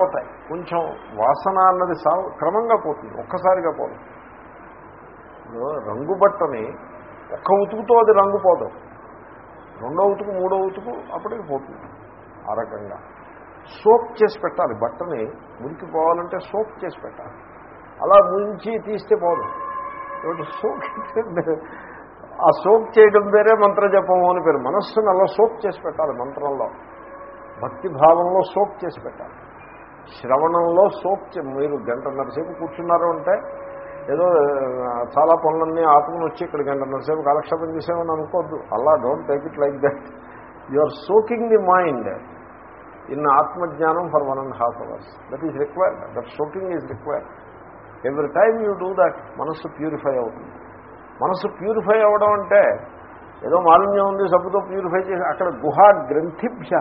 పోతాయి. కొంచెం వాసన అన్నది సా క్రమంగా పోతుంది ఒక్కసారిగా పోదు. రంగు బట్టని ఒక్క ఉతుకుతో అది రంగు పోదు. రెండో ఉతుకు మూడో ఉతుకు అప్పటికి పోతుంది ఆ రకంగా. సోప్ చేసి పెట్టాలి. బట్టని మురికి పోవాలంటే సోప్ చేసి పెట్టాలి. అలా ముంచి తీస్తే పోదు. కాబట్టి సోప్ ఆ సోప్ చేయడం వేరే మంత్రజపము అని పేరు. మనస్సును అలా సోప్ చేసి పెట్టాలి మంత్రంలో. భక్తి భావంలో సోప్ చేసి పెట్టాలి. శ్రవణంలో సోప్ చే- మీరు గంటన్నరసేపు కూర్చున్నారు అంటే ఏదో చాలా పనులన్నీ ఆపుకుని వచ్చి ఇక్కడ గంటన్నరసేపు కాలక్షేపం చేసామని అనుకోవద్దు అలా don't take it like that you are soaking the mind in ఆత్మజ్ఞానం for one and half hours that is required that soaking is required every time you do that మనస్సు ప్యూరిఫై అవుతుంది. మనస్సు ప్యూరిఫై అవ్వడం అంటే ఏదో మాలిన్యం ఉంది సబ్బుతో ప్యూరిఫై చేసి అక్కడ గుహా గ్రంథిభ్య.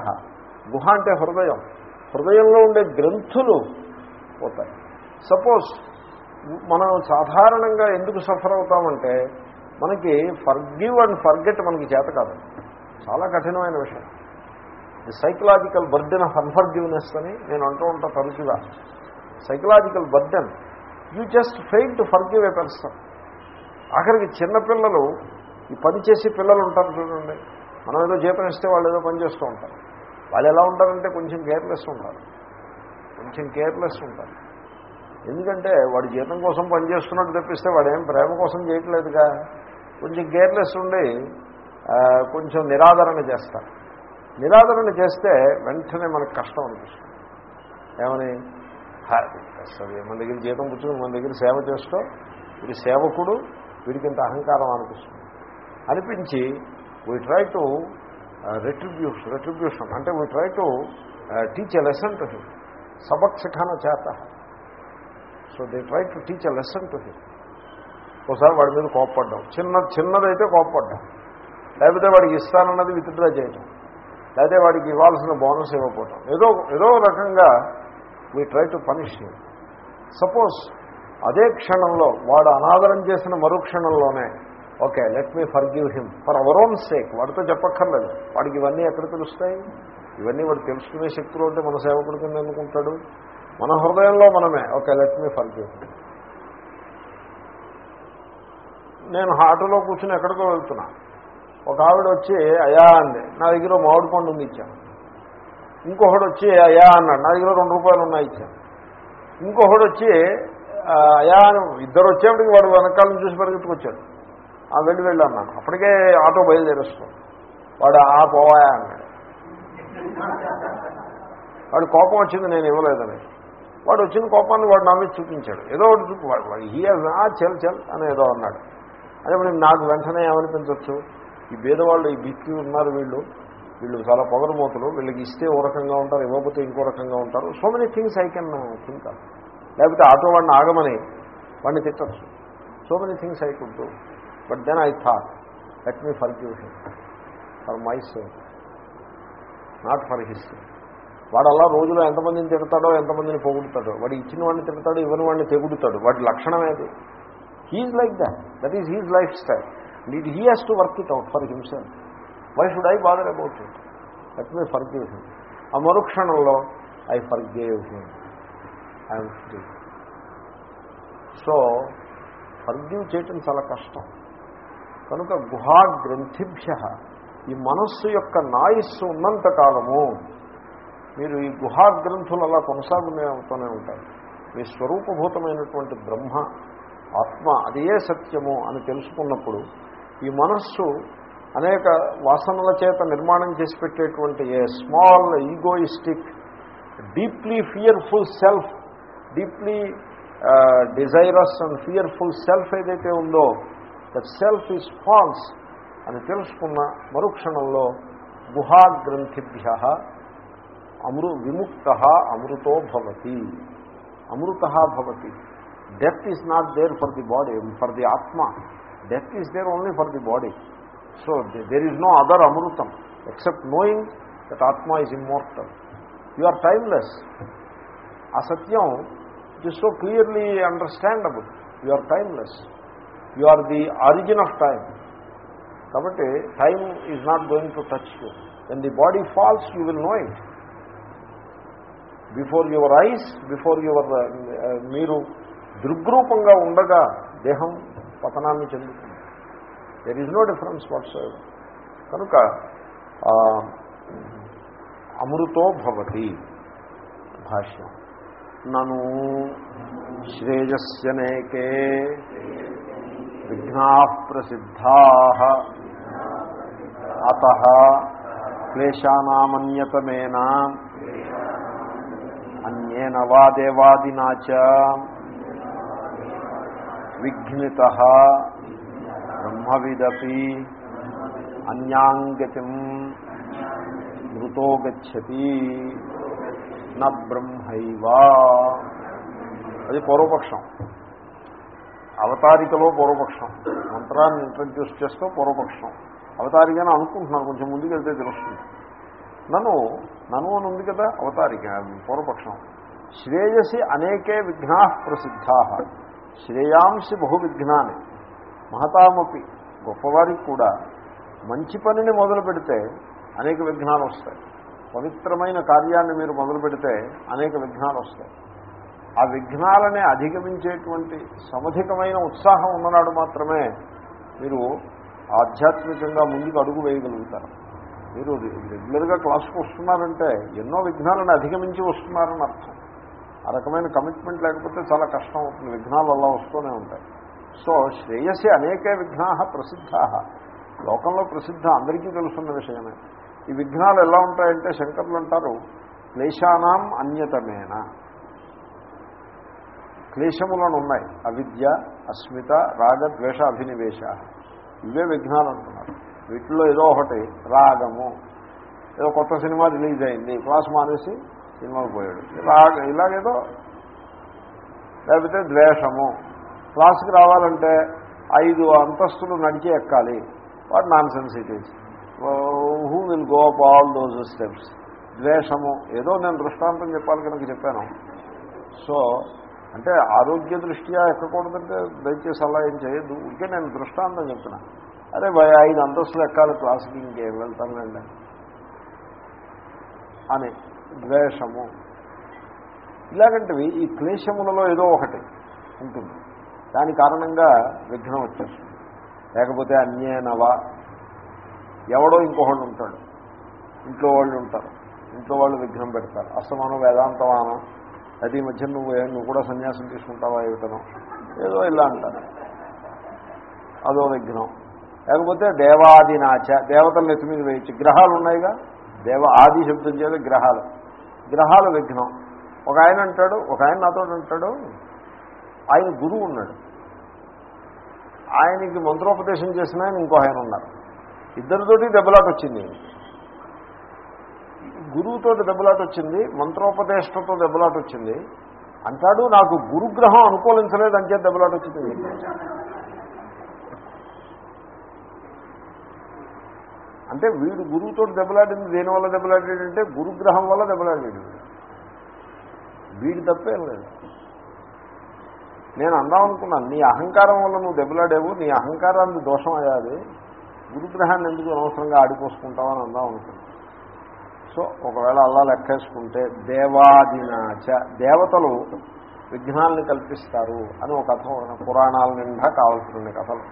గుహ అంటే హృదయం. హృదయంలో ఉండే గ్రంథులు పోతాయి. సపోజ్ మనం సాధారణంగా ఎందుకు సఫర్ అవుతామంటే మనకి ఫర్గివ్ అండ్ ఫర్గెట్ మనకి చేత కాదు. చాలా కఠినమైన విషయం. The psychological burden of unforgiveness అని నేను అంటూ ఉంటా తరచుగా. Psychological burden you just fail to forgive a person ఆఖరికి చిన్నపిల్లలు ఈ పని చేసి పిల్లలు ఉంటారు చూడండి. మనం ఏదో జీతం ఇస్తే వాళ్ళు ఏదో పని చేస్తూ ఉంటారు. వాళ్ళు ఎలా ఉంటారంటే కొంచెం కేర్లెస్ ఉంటారు. కొంచెం కేర్లెస్ ఉంటారు. ఎందుకంటే వాడు జీతం కోసం పని చేస్తున్నట్టు తెప్పిస్తే వాడు ఏం ప్రేమ కోసం చేయట్లేదుగా. కొంచెం కేర్లెస్ ఉండి కొంచెం నిరాదరణ చేస్తారు. నిరాదరణ చేస్తే వెంటనే మనకు కష్టం అనిపిస్తుంది. ఏమని? సరే అసలు మన దగ్గర జీతం పుచ్చుకుని మన దగ్గర సేవ చేస్తూ వీడి సేవకుడు వీడికి ఇంత అహంకారం అనిపిస్తుంది. అనిపించి we try to retribution retribution అంటే we try to teach a lesson to him సబక్ శిఖాన చేత so they try to teach a lesson to him ఒకసారి వాడి మీద కోప్పడ్డాం. చిన్న చిన్నదైతే కోప్పడ్డాం. లేకపోతే వాడికి ఇస్తానన్నది విత్డ్రా చేయటం. లేకపోతే వాడికి ఇవ్వాల్సిన బోనస్ ఇవ్వకపోవటం. ఏదో ఏదో రకంగా we try to punish suppose అదే క్షణంలో వాడు అనాదరం చేసిన మరుక్షణంలోనే okay let me forgive him for our own sake వాడితో చెప్పక్కర్లేదు. వాడికి ఇవన్నీ ఎక్కడ తెలుస్తాయి? ఇవన్నీ వాడు తెలుసుకునే శక్తులు అంటే మన సేవకుడు కింద ఎందుకుంటాడు మన హృదయంలో మనమే. Okay let me forgive him నేను ఆటోలో కూర్చుని ఎక్కడికో వెళ్తున్నా. ఒక ఆవిడ వచ్చి అయా అంది. నా దగ్గర మామిడి పండు ఉంది ఇచ్చాను ఇంకొకడు వచ్చి అయా అన్నాడు. నా దగ్గర రెండు రూపాయలు ఉన్నాయి ఇచ్చాను ఇంకొకడు వచ్చి అయా అని ఇద్దరు వచ్చేప్పటికి వాడు వెనకాలను చూసి పరిగెత్తుకొచ్చాడు. వెళ్ళి వెళ్ళి అన్నాను అప్పటికే ఆటో బయలుదేరేస్తాడు వాడు ఆ పోవాయా? అన్నాడు. వాడు కోపం వచ్చింది నేను ఇవ్వలేదని. వాడు వచ్చిన కోపాన్ని వాడు నా మీద చూపించాడు. ఏదో ఒకటి చూపు హీ ఆ చెల్ చెల్ అని ఏదో అన్నాడు. అదే మనం నాకు వెంటనే ఏమనిపించవచ్చు ఈ బీదవాళ్ళు ఈ బిక్కి ఉన్నారు వీళ్ళు. వీళ్ళు చాలా పొగరమూతలు. వీళ్ళకి ఇస్తే ఓ రకంగా ఉంటారు ఇవ్వకపోతే ఇంకో రకంగా ఉంటారు. So many things I can think లేకపోతే ఆటో వాడిని ఆగమని వాడిని తిట్టచ్చు. So many things I could but then I thought let me forgive him for my sake not for his వాడు అలా రోజులో ఎంతమందిని తిడతాడో ఎంతమందిని పొగుడుతాడో వాడు ఇచ్చిన వాడిని తిడతాడో ఇవ్వని వాడిని తెగుడుతాడు. వాడి లక్షణం ఏది? He is like that that is his lifestyle neat he has to work it out for himself why should I bother about it let me forgive him ఆ మరుక్షణంలో I forgave him I'm free so forgive చేయటం చాలా కష్టం. కనుక గుహా గ్రంథిభ్య ఈ మనస్సు యొక్క నాయస్సు ఉన్నంత కాలము మీరు ఈ గుహా గ్రంథులు అలా కొనసాగునే అవుతూనే ఉంటాయి మీ స్వరూపభూతమైనటువంటి బ్రహ్మ ఆత్మ అదే సత్యము అని తెలుసుకున్నప్పుడు ఈ మనస్సు అనేక వాసనల చేత నిర్మాణం చేసి పెట్టేటువంటి a small egoistic deeply fearful self deeply desirous and fearful self ఏదైతే ఉందో దట్ సెల్ఫ్ ఈజ్ ఫాల్స్ అని తెలుసుకున్న మరుక్షణంలో గుహాగ్రంథిభ్య అమృ విముక్త అమృతో భవతి. అమృత భవతి. Death is not there for the body for the atma. Death is there only for the body so there is no other amritam except knowing that atma is immortal you are timeless ఆ సత్యం it is so clearly understandable you are timeless you are the origin of time కాబట్టి time is not going to touch you when the body falls you will know it before your eyes before your మీరు దృగ్రూపంగా ఉండగా దేహం పతనాన్ని చెందుతుంది. There is no difference what's కనుక ఆ, అమృతో భవతి భాష్యం. నను శ్రేయస్యనేకే విఘ్నా ప్రసిద్ధా. అత క్లేశానామన్యతమేన? అన్యేన వాదేవాదినా చ. విఘ్నిత బ్రహ్మవిదపి. అన్యాంగతిం మృతో గచ్చతి నా బ్రహ్మైవా. అది పూర్వపక్షం. అవతారికలో పూర్వపక్షం. మంత్రాన్ని ఇంట్రడ్యూస్ చేస్తూ పూర్వపక్షం. అవతారికని అనుకుంటున్నాను కొంచెం ముందుకెళ్తే తెలుస్తుంది. నన్ను నన్ను అని ఉంది కదా అవతారిక పూర్వపక్షం. శ్రేయసి అనేకే విఘ్నా ప్రసిద్ధా. శ్రేయాంసి బహు విఘ్నాన్ని. మహతామపి గొప్పవారికి కూడా మంచి పనిని మొదలు పెడితే అనేక విఘ్నాలు వస్తాయి. పవిత్రమైన కార్యాన్ని మీరు మొదలు పెడితే అనేక విఘ్నాలు వస్తాయి. ఆ విఘ్నాలని అధిగమించేటువంటి సమధికమైన ఉత్సాహం ఉన్ననాడు మాత్రమే మీరు ఆధ్యాత్మికంగా ముందుకు అడుగు వేయగలుగుతారు. మీరు రెగ్యులర్గా క్లాసుకు వస్తున్నారంటే ఎన్నో విఘ్నాలను అధిగమించి వస్తున్నారని అర్థం. ఆ రకమైన కమిట్మెంట్ లేకపోతే చాలా కష్టం అవుతుంది. విఘ్నాలు అలా వస్తూనే ఉంటాయి. సో శ్రేయస్సు అనేకే విఘ్నా ప్రసిద్ధ. లోకంలో ప్రసిద్ధ అందరికీ తెలుసున్న విషయమే. ఈ విఘ్నాలు ఎలా ఉంటాయంటే శంకర్లు అంటారు క్లేశానాం అన్యతమేనా. క్లేశములను ఉన్నాయి. అవిద్య అస్మిత రాగ ద్వేష అభినివేశ. ఇవే విఘ్నాలు అంటున్నారు వీటిలో ఏదో ఒకటి రాగము. ఏదో కొత్త సినిమా రిలీజ్ అయింది. క్లాస్ మానేసి సినిమాకు పోయాడు. రాగ ఇలాగేదో లేకపోతే ద్వేషము. క్లాస్కి రావాలంటే ఐదు అంతస్తులు నడిచి ఎక్కాలి. What nonsense it is who will go up all those steps. ద్వేషము. ఏదో నేను దృష్టాంతం చెప్పాలి కనుక చెప్పాను. సో అంటే ఆరోగ్య దృష్ట్యా ఎక్కకూడదంటే దయచేసి అలా ఏం చేయొద్దు. ఇంకే నేను దృష్టాంతం చెప్తున్నా. అరే భయ ఐదు అంతస్తులు ఎక్కాలి క్లాసుకి ఇంకేం వెళ్తానులేండి. అని ద్వేషము. ఇలాగంటివి ఈ క్లేశములలో ఏదో ఒకటి ఉంటుంది. దాని కారణంగా విఘ్నం వచ్చేస్తుంది. లేకపోతే అన్యేనవా ఎవడో ఇంకొకళ్ళు ఉంటాడు. ఇంట్లో వాళ్ళు ఉంటారు. ఇంట్లో వాళ్ళు విఘ్నం పెడతారు. అసమానం వేదాంతమానం. అది ఈ మధ్య నువ్వు నువ్వు కూడా సన్యాసం తీసుకుంటావా ఏమిటను ఏదో ఇలా అంటారు. అదో విఘ్నం. లేకపోతే దేవాదినాచ దేవతలు నెత్తి మీద వేయచ్చు గ్రహాలు ఉన్నాయిగా? దేవ ఆది శబ్దం చేత గ్రహాలు. గ్రహాల విఘ్నం. ఒక ఆయన అంటాడు ఒక ఆయన నాతో అంటాడు ఆయన గురువు ఉన్నాడు. ఆయనకి మంత్రోపదేశం చేసిన ఆయన ఇంకో ఆయన ఉన్నారు. ఇద్దరితోటి దెబ్బలాట వచ్చింది గురువుతో దెబ్బలాట వచ్చింది మంత్రోపదేష్టతో దెబ్బలాట వచ్చింది అంటాడు నాకు గురుగ్రహం అనుకూలించలేదు అంతే దెబ్బలాట వచ్చింది అంటే వీడు గురువుతో దెబ్బలాడింది దేనివల్ల దెబ్బలాడాడంటే గురుగ్రహం వల్ల దెబ్బలాడాడు. వీడు తప్పేం లేదు. నేను అందాం అనుకున్నాను నీ అహంకారం వల్ల నువ్వు దెబ్బలాడేవు నీ అహంకారాన్ని దోషం అయ్యాది. గురుగ్రహాన్ని ఎందుకు అనవసరంగా ఆడిపోసుకుంటావని అందాం అనుకున్నాను. సో ఒకవేళ అల్లా లెక్కేసుకుంటే దేవాదినాచ దేవతలు విఘ్నాలను కల్పిస్తారు అని ఒక కథ పురాణాల నిండా కావాల్సిన కథలు.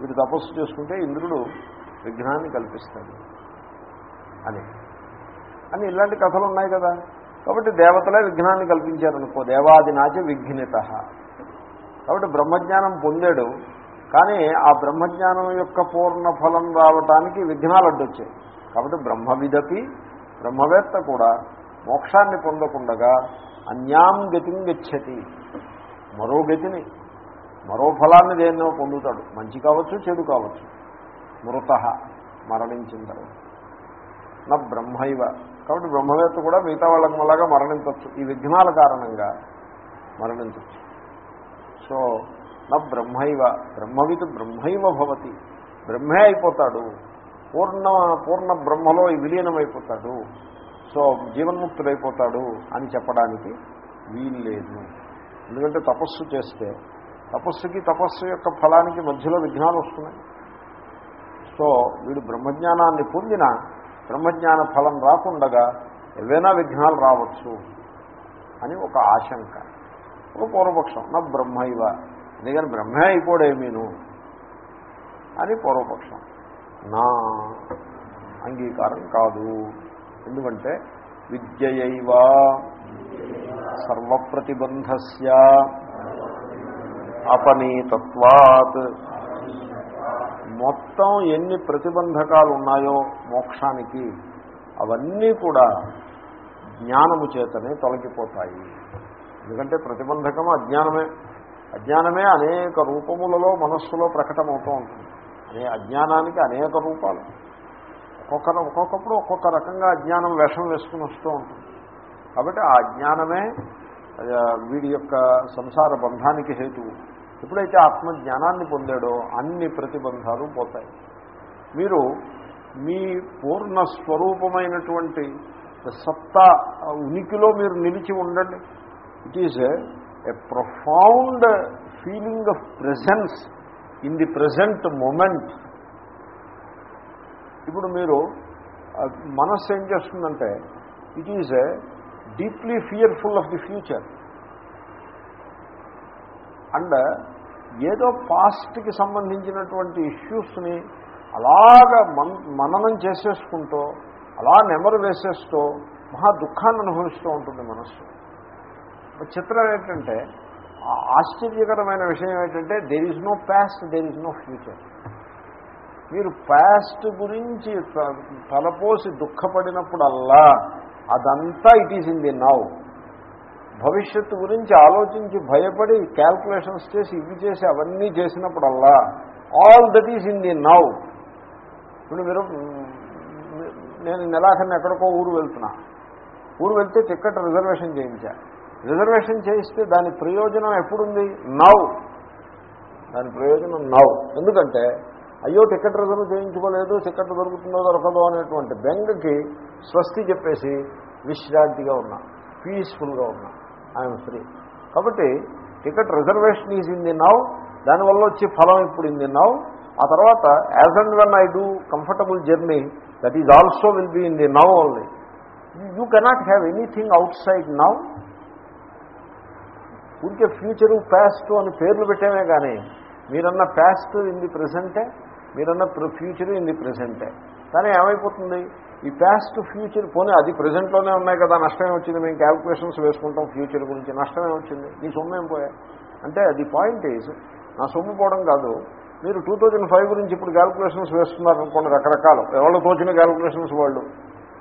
వీడు తపస్సు చేసుకుంటే ఇంద్రుడు విఘ్నాన్ని కల్పిస్తాడు అని. అని ఇలాంటి కథలు ఉన్నాయి కదా. కాబట్టి దేవతలే విఘ్నాన్ని కల్పించారనుకో దేవాదినాచ విఘ్నిత. కాబట్టి బ్రహ్మజ్ఞానం పొందాడు కానీ ఆ బ్రహ్మజ్ఞానం యొక్క పూర్ణ ఫలం రావటానికి విఘ్నాలు అడ్డొచ్చాయి. కాబట్టి బ్రహ్మవిదపి బ్రహ్మవేత్త కూడా మోక్షాన్ని పొందకుండగా అన్యాం గతిని గచ్చతి. మరో గతిని మరో ఫలాన్ని దేన్నో పొందుతాడు. మంచి కావచ్చు చెడు కావచ్చు. మృత మరణించిన తర్వాత. నా బ్రహ్మైవ. కాబట్టి బ్రహ్మవేత్త కూడా మిగతా వాళ్ళకి మళ్ళాగా మరణించవచ్చు ఈ విఘ్నాల కారణంగా మరణించవచ్చు సో నా బ్రహ్మైవ. బ్రహ్మవిత్ బ్రహ్మైవ భవతి. బ్రహ్మే అయిపోతాడు. పూర్ణ పూర్ణ బ్రహ్మలో విలీనమైపోతాడు. సో జీవన్ముక్తుడైపోతాడు అని చెప్పడానికి వీలు లేదు ఎందుకంటే తపస్సు చేస్తే తపస్సుకి తపస్సు యొక్క ఫలానికి మధ్యలో విఘ్నాలు వస్తున్నాయి. సో వీడు బ్రహ్మజ్ఞానాన్ని పొందిన బ్రహ్మజ్ఞాన ఫలం రాకుండగా ఏవైనా విఘ్నాలు రావచ్చు అని ఒక ఆశంక. ఒక పూర్వపక్షం నా బ్రహ్మైవ అందుకని బ్రహ్మే అయిపోడేమీను? అని పూర్వపక్షం. నా అంగీకారం కాదు. ఎందుకంటే విద్యయైవా సర్వప్రతిబంధస్య అపనీతత్వాత్. మొత్తం ఎన్ని ప్రతిబంధకాలు ఉన్నాయో మోక్షానికి అవన్నీ కూడా జ్ఞానము చేతనే తొలగిపోతాయి. ఎందుకంటే ప్రతిబంధకము అజ్ఞానమే. అజ్ఞానమే అనేక రూపములలో మనస్సులో ప్రకటమవుతూ ఉంటుంది. అనే అజ్ఞానానికి అనేక రూపాలు. ఒక్కొక్క ఒక్కొక్కప్పుడు ఒక్కొక్క రకంగా అజ్ఞానం వేషం వేసుకుని వస్తూ ఉంటుంది. కాబట్టి ఆ అజ్ఞానమే వీడి యొక్క సంసార బంధానికి హేతువు. ఎప్పుడైతే ఆత్మజ్ఞానాన్ని పొందాడో అన్ని ప్రతిబంధాలు పోతాయి. మీరు మీ పూర్ణ స్వరూపమైనటువంటి సత్తా ఉనికిలో మీరు నిలిచి ఉండండి. It is a profound feeling of presence in the present moment. ఇప్పుడు మీరు మనస్సు ఏం చేస్తుందంటే it is a deeply fearful of the future and ఏదో పాస్ట్కి సంబంధించినటువంటి ఇష్యూస్ని అలాగ మననం చేసేసుకుంటూ అలా నెమరు వేసేస్తూ మహా దుఃఖాన్ని అనుభవిస్తూ ఉంటుంది మనస్సు. చిత్రం ఏంటంటే ఆశ్చర్యకరమైన విషయం ఏంటంటే there is no past there is no future మీరు ప్యాస్ట్ గురించి తలపోసి దుఃఖపడినప్పుడల్లా అదంతా it is in the now భవిష్యత్తు గురించి ఆలోచించి భయపడి క్యాల్కులేషన్స్ చేసి ఇవి చేసి అవన్నీ చేసినప్పుడల్లా all that is in the now ఇప్పుడు మీరు నేను నెలాఖరిని ఎక్కడికో ఊరు వెళ్తున్నా. ఊరు వెళ్తే టికెట్ రిజర్వేషన్ చేయించాను రిజర్వేషన్ చేయిస్తే దాని ప్రయోజనం ఎప్పుడుంది? నవ్ దాని ప్రయోజనం నవ్ ఎందుకంటే అయ్యో టికెట్ రిజర్వ్ చేయించుకోలేదు టికెట్ దొరుకుతుందో దొరకదో అనేటువంటి బెంగకి స్వస్తి చెప్పేసి విశ్రాంతిగా ఉన్నా పీస్ఫుల్గా ఉన్నా. I'm free. కాబట్టి ticket reservation is in the now దానివల్ల వచ్చే ఫలం ఇప్పుడు ఇన్ ది నవ్ ఆ తర్వాత as and when I do comfortable journey that is also will be in the now only. You cannot have anything outside now. ఊరికే future past అని పేర్లు పెట్టామే కానీ మీరన్న ప్యాస్ట్ ఇన్ ది ప్రజెంటే మీరన్న ఫ్యూచర్ ఇన్ ది ప్రజెంటే కానీ ఏమైపోతుంది? ఈ పాస్ట్ ఫ్యూచర్ పోనీ అది ప్రజెంట్లోనే ఉన్నాయి కదా నష్టమే వచ్చింది మేము క్యాల్కులేషన్స్ వేసుకుంటాం ఫ్యూచర్ గురించి నష్టమే వచ్చింది నీ సొమ్ము ఏం పోయా? అంటే అది పాయింట్ ఈజ్ నా సొమ్ము పోవడం కాదు మీరు టూ థౌజండ్ ఫైవ్ గురించి ఇప్పుడు క్యాల్కులేషన్స్ వేస్తున్నారనుకోండి రకరకాలు. ఎవరు తోచిన క్యాల్కులేషన్స్ వాళ్ళు?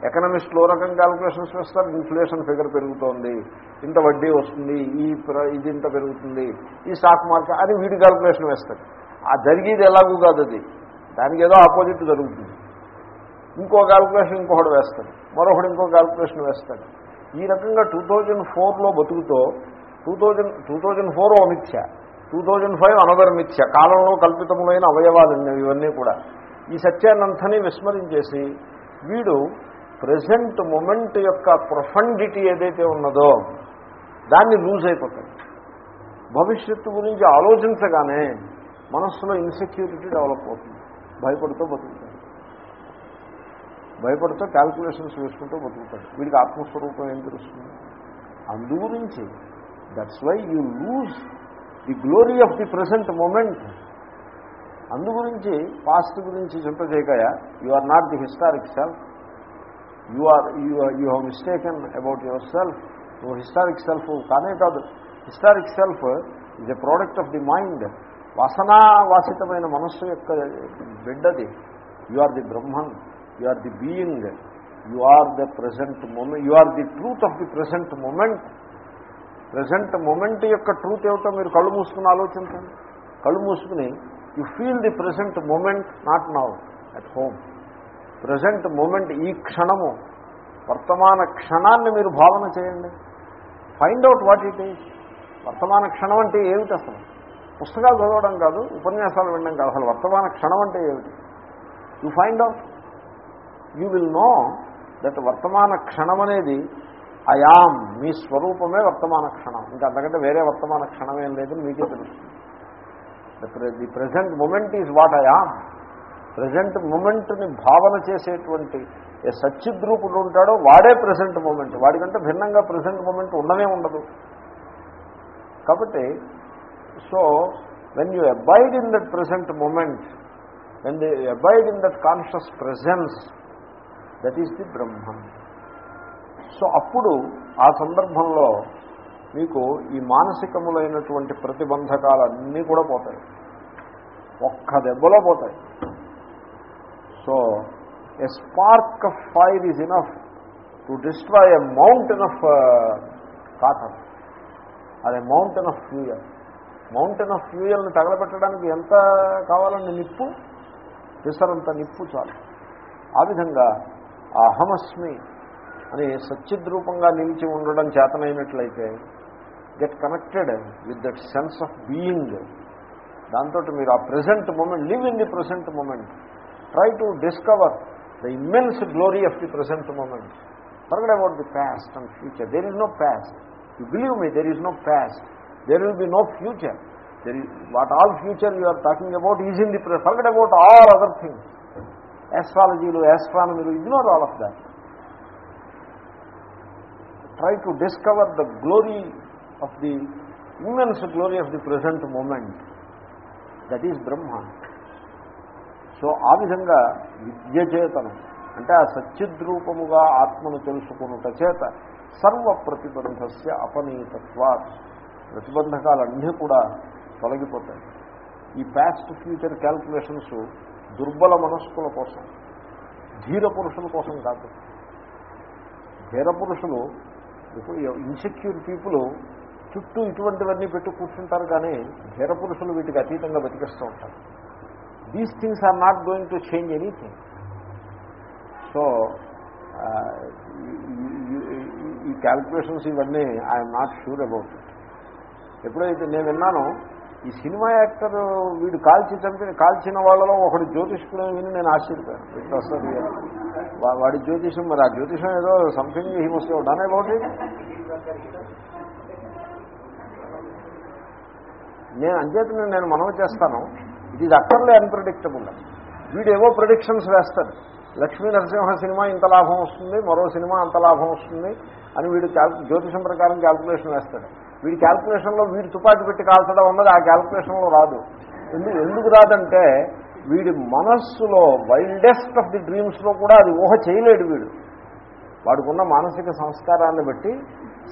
ఎకనమిస్టులు ఓ రకం క్యాల్కులేషన్స్ వేస్తారు ఇన్ఫ్లేషన్ ఫిగర్ పెరుగుతోంది ఇంత వడ్డీ వస్తుంది ఈ ఇది ఇంత పెరుగుతుంది ఈ స్టాక్ మార్కెట్ అని వీడి క్యాల్కులేషన్ వేస్తారు. ఆ జరిగేది ఎలాగూ కాదు అది. దానికి ఏదో ఆపోజిట్ జరుగుతుంది. ఇంకో క్యాల్కులేషన్ ఇంకొకటి వేస్తాడు. మరొకటి ఇంకో క్యాల్కులేషన్ వేస్తాడు. ఈ రకంగా టూ థౌజండ్ ఫోర్లో బతుకుతో two thousand two thousand four ఓ మిథ్య టూ థౌజండ్ ఫైవ్ అనదర్ మిథ్య కాలంలో కల్పితములైన అవయవాలు ఇవన్నీ కూడా. ఈ సత్యాన్నంతని విస్మరించేసి వీడు ప్రజెంట్ మూమెంట్ యొక్క ప్రొఫండిటీ ఏదైతే ఉన్నదో దాన్ని లూజ్ అయిపోతుంది భవిష్యత్తు గురించి ఆలోచించగానే మనస్సులో ఇన్సెక్యూరిటీ డెవలప్ అవుతుంది. భయపడుతూ బతుకుతాడు భయపడుతూ క్యాల్కులేషన్స్ వేసుకుంటూ బతుకుతాడు వీడికి ఆత్మస్వరూపం ఏం తెలుస్తుంది? అందు గురించి that's why you lose the glory of the present moment అందు గురించి పాస్ట్ గురించి చింత చేయకయా you are not the historic self you are you you have mistaken about yourself నువ్వు హిస్టారిక్ సెల్ఫ్ కానే కాదు historic self is a product of the mind వాసనావాసితమైన మనస్సు యొక్క బిడ్డది you are the Brahman you are the being you are the present moment you are the truth of the present moment present moment యొక్క truth ఏమిటో మీరు కళ్ళు మూసుకుని ఆలోచించండి కళ్ళు మూసుకుని you feel the present moment not now at home present moment ఈ క్షణము వర్తమాన క్షణాన్ని మీరు భావన చేయండి. Find out what it is వర్తమాన క్షణం అంటే ఏమిటి అసలు? పుస్తకాలు చదవడం కాదు ఉపన్యాసాలు వినడం కాదు. అసలు వర్తమాన క్షణం అంటే ఏమిటి? You find out you will know that వర్తమాన క్షణం అనేది అయాం మీ స్వరూపమే వర్తమాన క్షణం. ఇంకా అంతకంటే వేరే వర్తమాన క్షణమేం లేదని మీకే తెలుస్తుంది. The present moment is what I am present మూమెంట్ని భావన చేసేటువంటి ఏ సచ్చిద్రూపుడు ఉంటాడో వాడే ప్రజెంట్ మూమెంట్. వాడికంటే భిన్నంగా ప్రజెంట్ మూమెంట్ ఉండనే ఉండదు. కాబట్టి so when you abide in that present moment when the abide in that conscious presence that is the Brahma so అప్పుడు ఆ సందర్భంలో మీకు ఈ మానసికములైనటువంటి ప్రతిబంధకాలన్నీ కూడా పోతాయి. ఒక్క దెబ్బలో పోతాయి. So a spark of fire is enough to destroy a mountain of cotton అదే mountain of fuel mountain of ఫ్యూయల్ని తగలబెట్టడానికి ఎంత కావాలండి? నిప్పు? విసరంత నిప్పు చాలు. ఆ విధంగా ఆ అహమస్మి అని సచ్చిద్రూపంగా నిలిచి ఉండడం చేతనైనట్లయితే get connected with that sense of being దాంతో మీరు ఆ present moment live in the present moment Try to discover the immense glory of the present moment. Forget about the past and future. There is no past. You believe me, there is no past. There will be no future. There is, what all future you are talking about is in the present. Forget about all other things. Astrology, astronomy, ignore all of that. Try to discover the glory of the immense glory of the present moment. That is Brahma. So ఆ విధంగా విద్య చేతనం అంటే ఆ సచ్చిద్రూపముగా ఆత్మను తెలుసుకున్నట చేత సర్వ ప్రతిబంధస్య అపనీతత్వా ప్రతిబంధకాలన్నీ కూడా తొలగిపోతాయి. ఈ ప్యాస్ట్ ఫ్యూచర్ క్యాల్కులేషన్స్ దుర్బల మనస్కుల కోసం ధీర పురుషుల కోసం కాదు. ధీర పురుషులు ఇన్సెక్యూర్ పీపుల్ చుట్టూ ఇటువంటివన్నీ పెట్టు కూర్చుంటారు కానీ ధీర పురుషులు వీటికి అతీతంగా బతికిస్తూ ఉంటారు. These things are not going to change anything so ఈ క్యాల్కులేషన్స్ ఇవన్నీ I'm not sure about it ఎప్పుడైతే నేను విన్నాను ఈ సినిమా యాక్టర్ వీడు కాల్చి చంపిన కాల్చిన వాళ్ళలో ఒకడు జ్యోతిష్కుడు విని నేను ఆశ్చర్యపోయాను. ఇట్లా uh, వస్తుంది వాడి జ్యోతిషం మరి ఆ జ్యోతిషం ఏదో something he must done about it నేను అంచేతనే నేను మనవి చేస్తాను. ఇట్ ఈజ్ అక్కర్లే అన్ప్రెడిక్టబుల్ వీడు ఏవో ప్రొడిక్షన్స్ వేస్తాడు. లక్ష్మీ నరసింహ సినిమా ఇంత లాభం వస్తుంది మరో సినిమా అంత లాభం వస్తుంది అని వీడు జ్యోతిషం ప్రకారం క్యాల్కులేషన్ వేస్తాడు. వీడి క్యాల్కులేషన్లో వీడు తుపాకి పెట్టి కాల్చడం ఉన్నది ఆ క్యాల్కులేషన్లో రాదు. ఎందుకు ఎందుకు రాదంటే వీడి మనస్సులో వైల్డెస్ట్ ఆఫ్ ది డ్రీమ్స్లో కూడా అది ఊహ చేయలేడు వీడు. వాడుకున్న మానసిక సంస్కారాన్ని బట్టి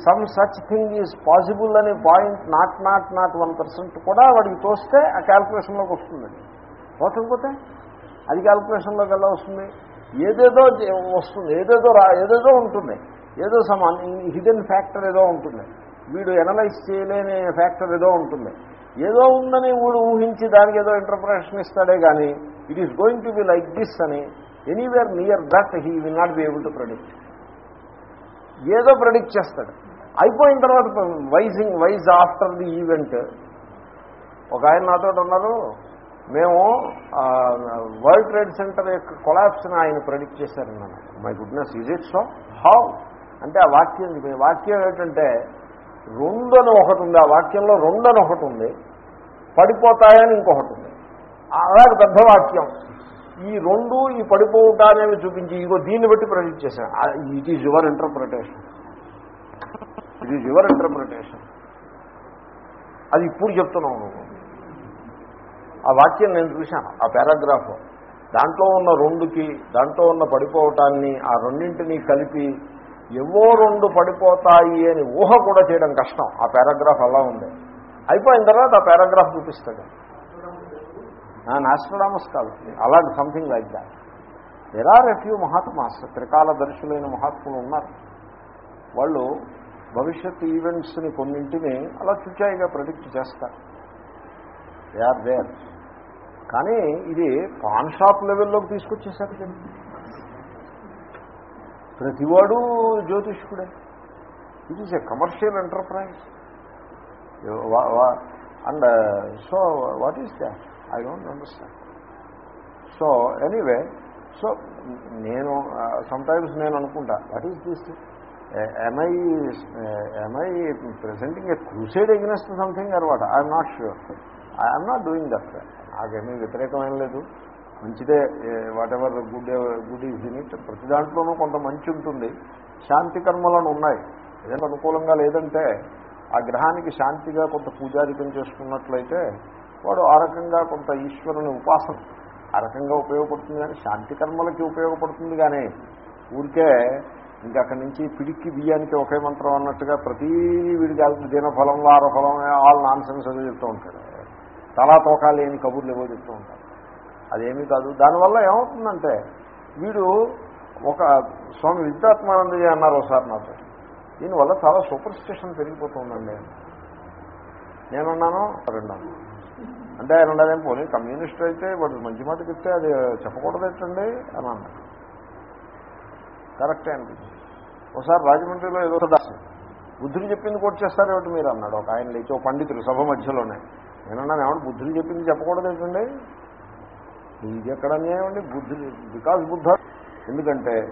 some such thing is possible అనే point not not not one percent కూడా వాడికి తోస్తే ఆ క్యాల్కులేషన్లోకి వస్తుందండి తోచకపోతే అది క్యాల్కులేషన్లోకి ఎలా వస్తుంది? ఏదేదో వస్తుంది. ఏదేదో రా ఏదేదో ఉంటుంది. ఏదో సమాన్ హిడెన్ ఫ్యాక్టర్ ఏదో ఉంటుంది. వీడు ఎనలైజ్ చేయలేని ఫ్యాక్టర్ ఏదో ఉంటుంది. ఏదో ఉందని వీడు ఊహించి దానికి ఏదో ఇంటర్ప్రిటేషన్ ఇస్తాడే కానీ it is going to be like this అని anywhere near that he will not be able to predict ఏదో ప్రెడిక్ట్ చేస్తాడు. అయిపోయిన తర్వాత wising wise after the event ఒక ఆయన నాతో ఉన్నారు. మేము వరల్డ్ ట్రేడ్ సెంటర్ యొక్క కొలాప్స్ని ఆయన predict చేశారన్నాను my goodness is it so how అంటే ఆ వాక్యం వాక్యం ఏంటంటే రెండు అని ఒకటి ఉంది. ఆ వాక్యంలో రెండు అని ఒకటి ఉంది. పడిపోతాయని ఇంకొకటి ఉంది. అలాగే పెద్ద వాక్యం. ఈ రెండు ఈ పడిపోవుట అనేవి చూపించి ఇగో దీన్ని బట్టి ప్రెడిక్ట్ చేశాను it is your interpretation. It is your interpretation. అది ఇప్పుడు చెప్తున్నావు నువ్వు. ఆ వాక్యం నేను చూశాను ఆ పారాగ్రాఫ్. దాంట్లో ఉన్న రెండుకి దాంట్లో ఉన్న పడిపోవటాన్ని ఆ రెండింటినీ కలిపి ఎవో రెండు పడిపోతాయి అని ఊహ కూడా చేయడం కష్టం. ఆ పారాగ్రాఫ్ అలా ఉంది. అయిపోయిన తర్వాత ఆ పారాగ్రాఫ్ చూపిస్తాడు. నాస్ట్రడామస్ కాదు. అలాంటి something like that there are a few mahatmas త్రికాల దర్శులైన మహాత్ములు ఉన్నారు. వాళ్ళు భవిష్యత్ ఈవెంట్స్ని కొన్నింటిని అలా చుచాయిగా ప్రొడిక్ట్ చేస్తారు. దే ఆర్ దేర్ కానీ ఇది పాన్ షాప్ లెవెల్లోకి తీసుకొచ్చేసారు కదా. ప్రతివాడు జ్యోతిష్కుడే. It is a commercial enterprise and so what is that I don't understand so anyway so నేను uh, సమ్టైమ్స్ నేను అనుకుంటా what is this am I am I presenting a crusade against something అనమాట I'm not sure I'm not doing that నాకేమీ వ్యతిరేకమేం లేదు. మంచిదే whatever good good is in it ప్రతి దాంట్లోనూ కొంత మంచి ఉంటుంది. శాంతి కర్మలను ఉన్నాయి. ఏదైనా అనుకూలంగా లేదంటే ఆ గ్రహానికి శాంతిగా కొంత పూజాధికం చేసుకున్నట్లయితే వాడు ఆ రకంగా కొంత ఈశ్వరుని ఉపాసన. ఆ రకంగా ఉపయోగపడుతుంది కానీ శాంతి కర్మలకి ఉపయోగపడుతుంది కానీ ఊరికే ఇంకా అక్కడి నుంచి పిడికి బియ్యానికి ఒకే మంత్రం అన్నట్టుగా ప్రతీ వీడికి దినఫలం వారఫలం ఆల్ నాన్ సెన్స్ అది చెప్తూ ఉంటాడు. తలా తోకా లేని కబుర్లు ఏవో చెప్తూ ఉంటాడు. అదేమీ కాదు. దానివల్ల ఏమవుతుందంటే వీడు ఒక స్వామి విద్యాత్మానందజీ అన్నారు ఒకసారి నాతో. దీనివల్ల చాలా సూపర్ స్టిషన్ పెరిగిపోతుందండి నేనున్నాను రెండాను అంటే ఆయన ఉండదేం పోనీ కమ్యూనిస్ట్ అయితే వాడు మంచి మాట చెప్తే అది చెప్పకూడదు ఎట్టండి? అని అన్నాడు. కరెక్టే అనిపించింది. ఒకసారి రాజమండ్రిలో ఏదో దాసి బుద్ధుడు చెప్పింది కూడా చేస్తారు ఏమిటి మీరు అన్నాడు. ఒక ఆయన లేచి ఒక పండితులు సభ మధ్యలోనే. నేనన్నాను ఏమన్నా బుద్ధుడు చెప్పింది చెప్పకూడదు ఏంటండి ఇది ఎక్కడ అన్యాయండి బుద్ధుడు బికాస్ బుద్ధ ఎందుకంటే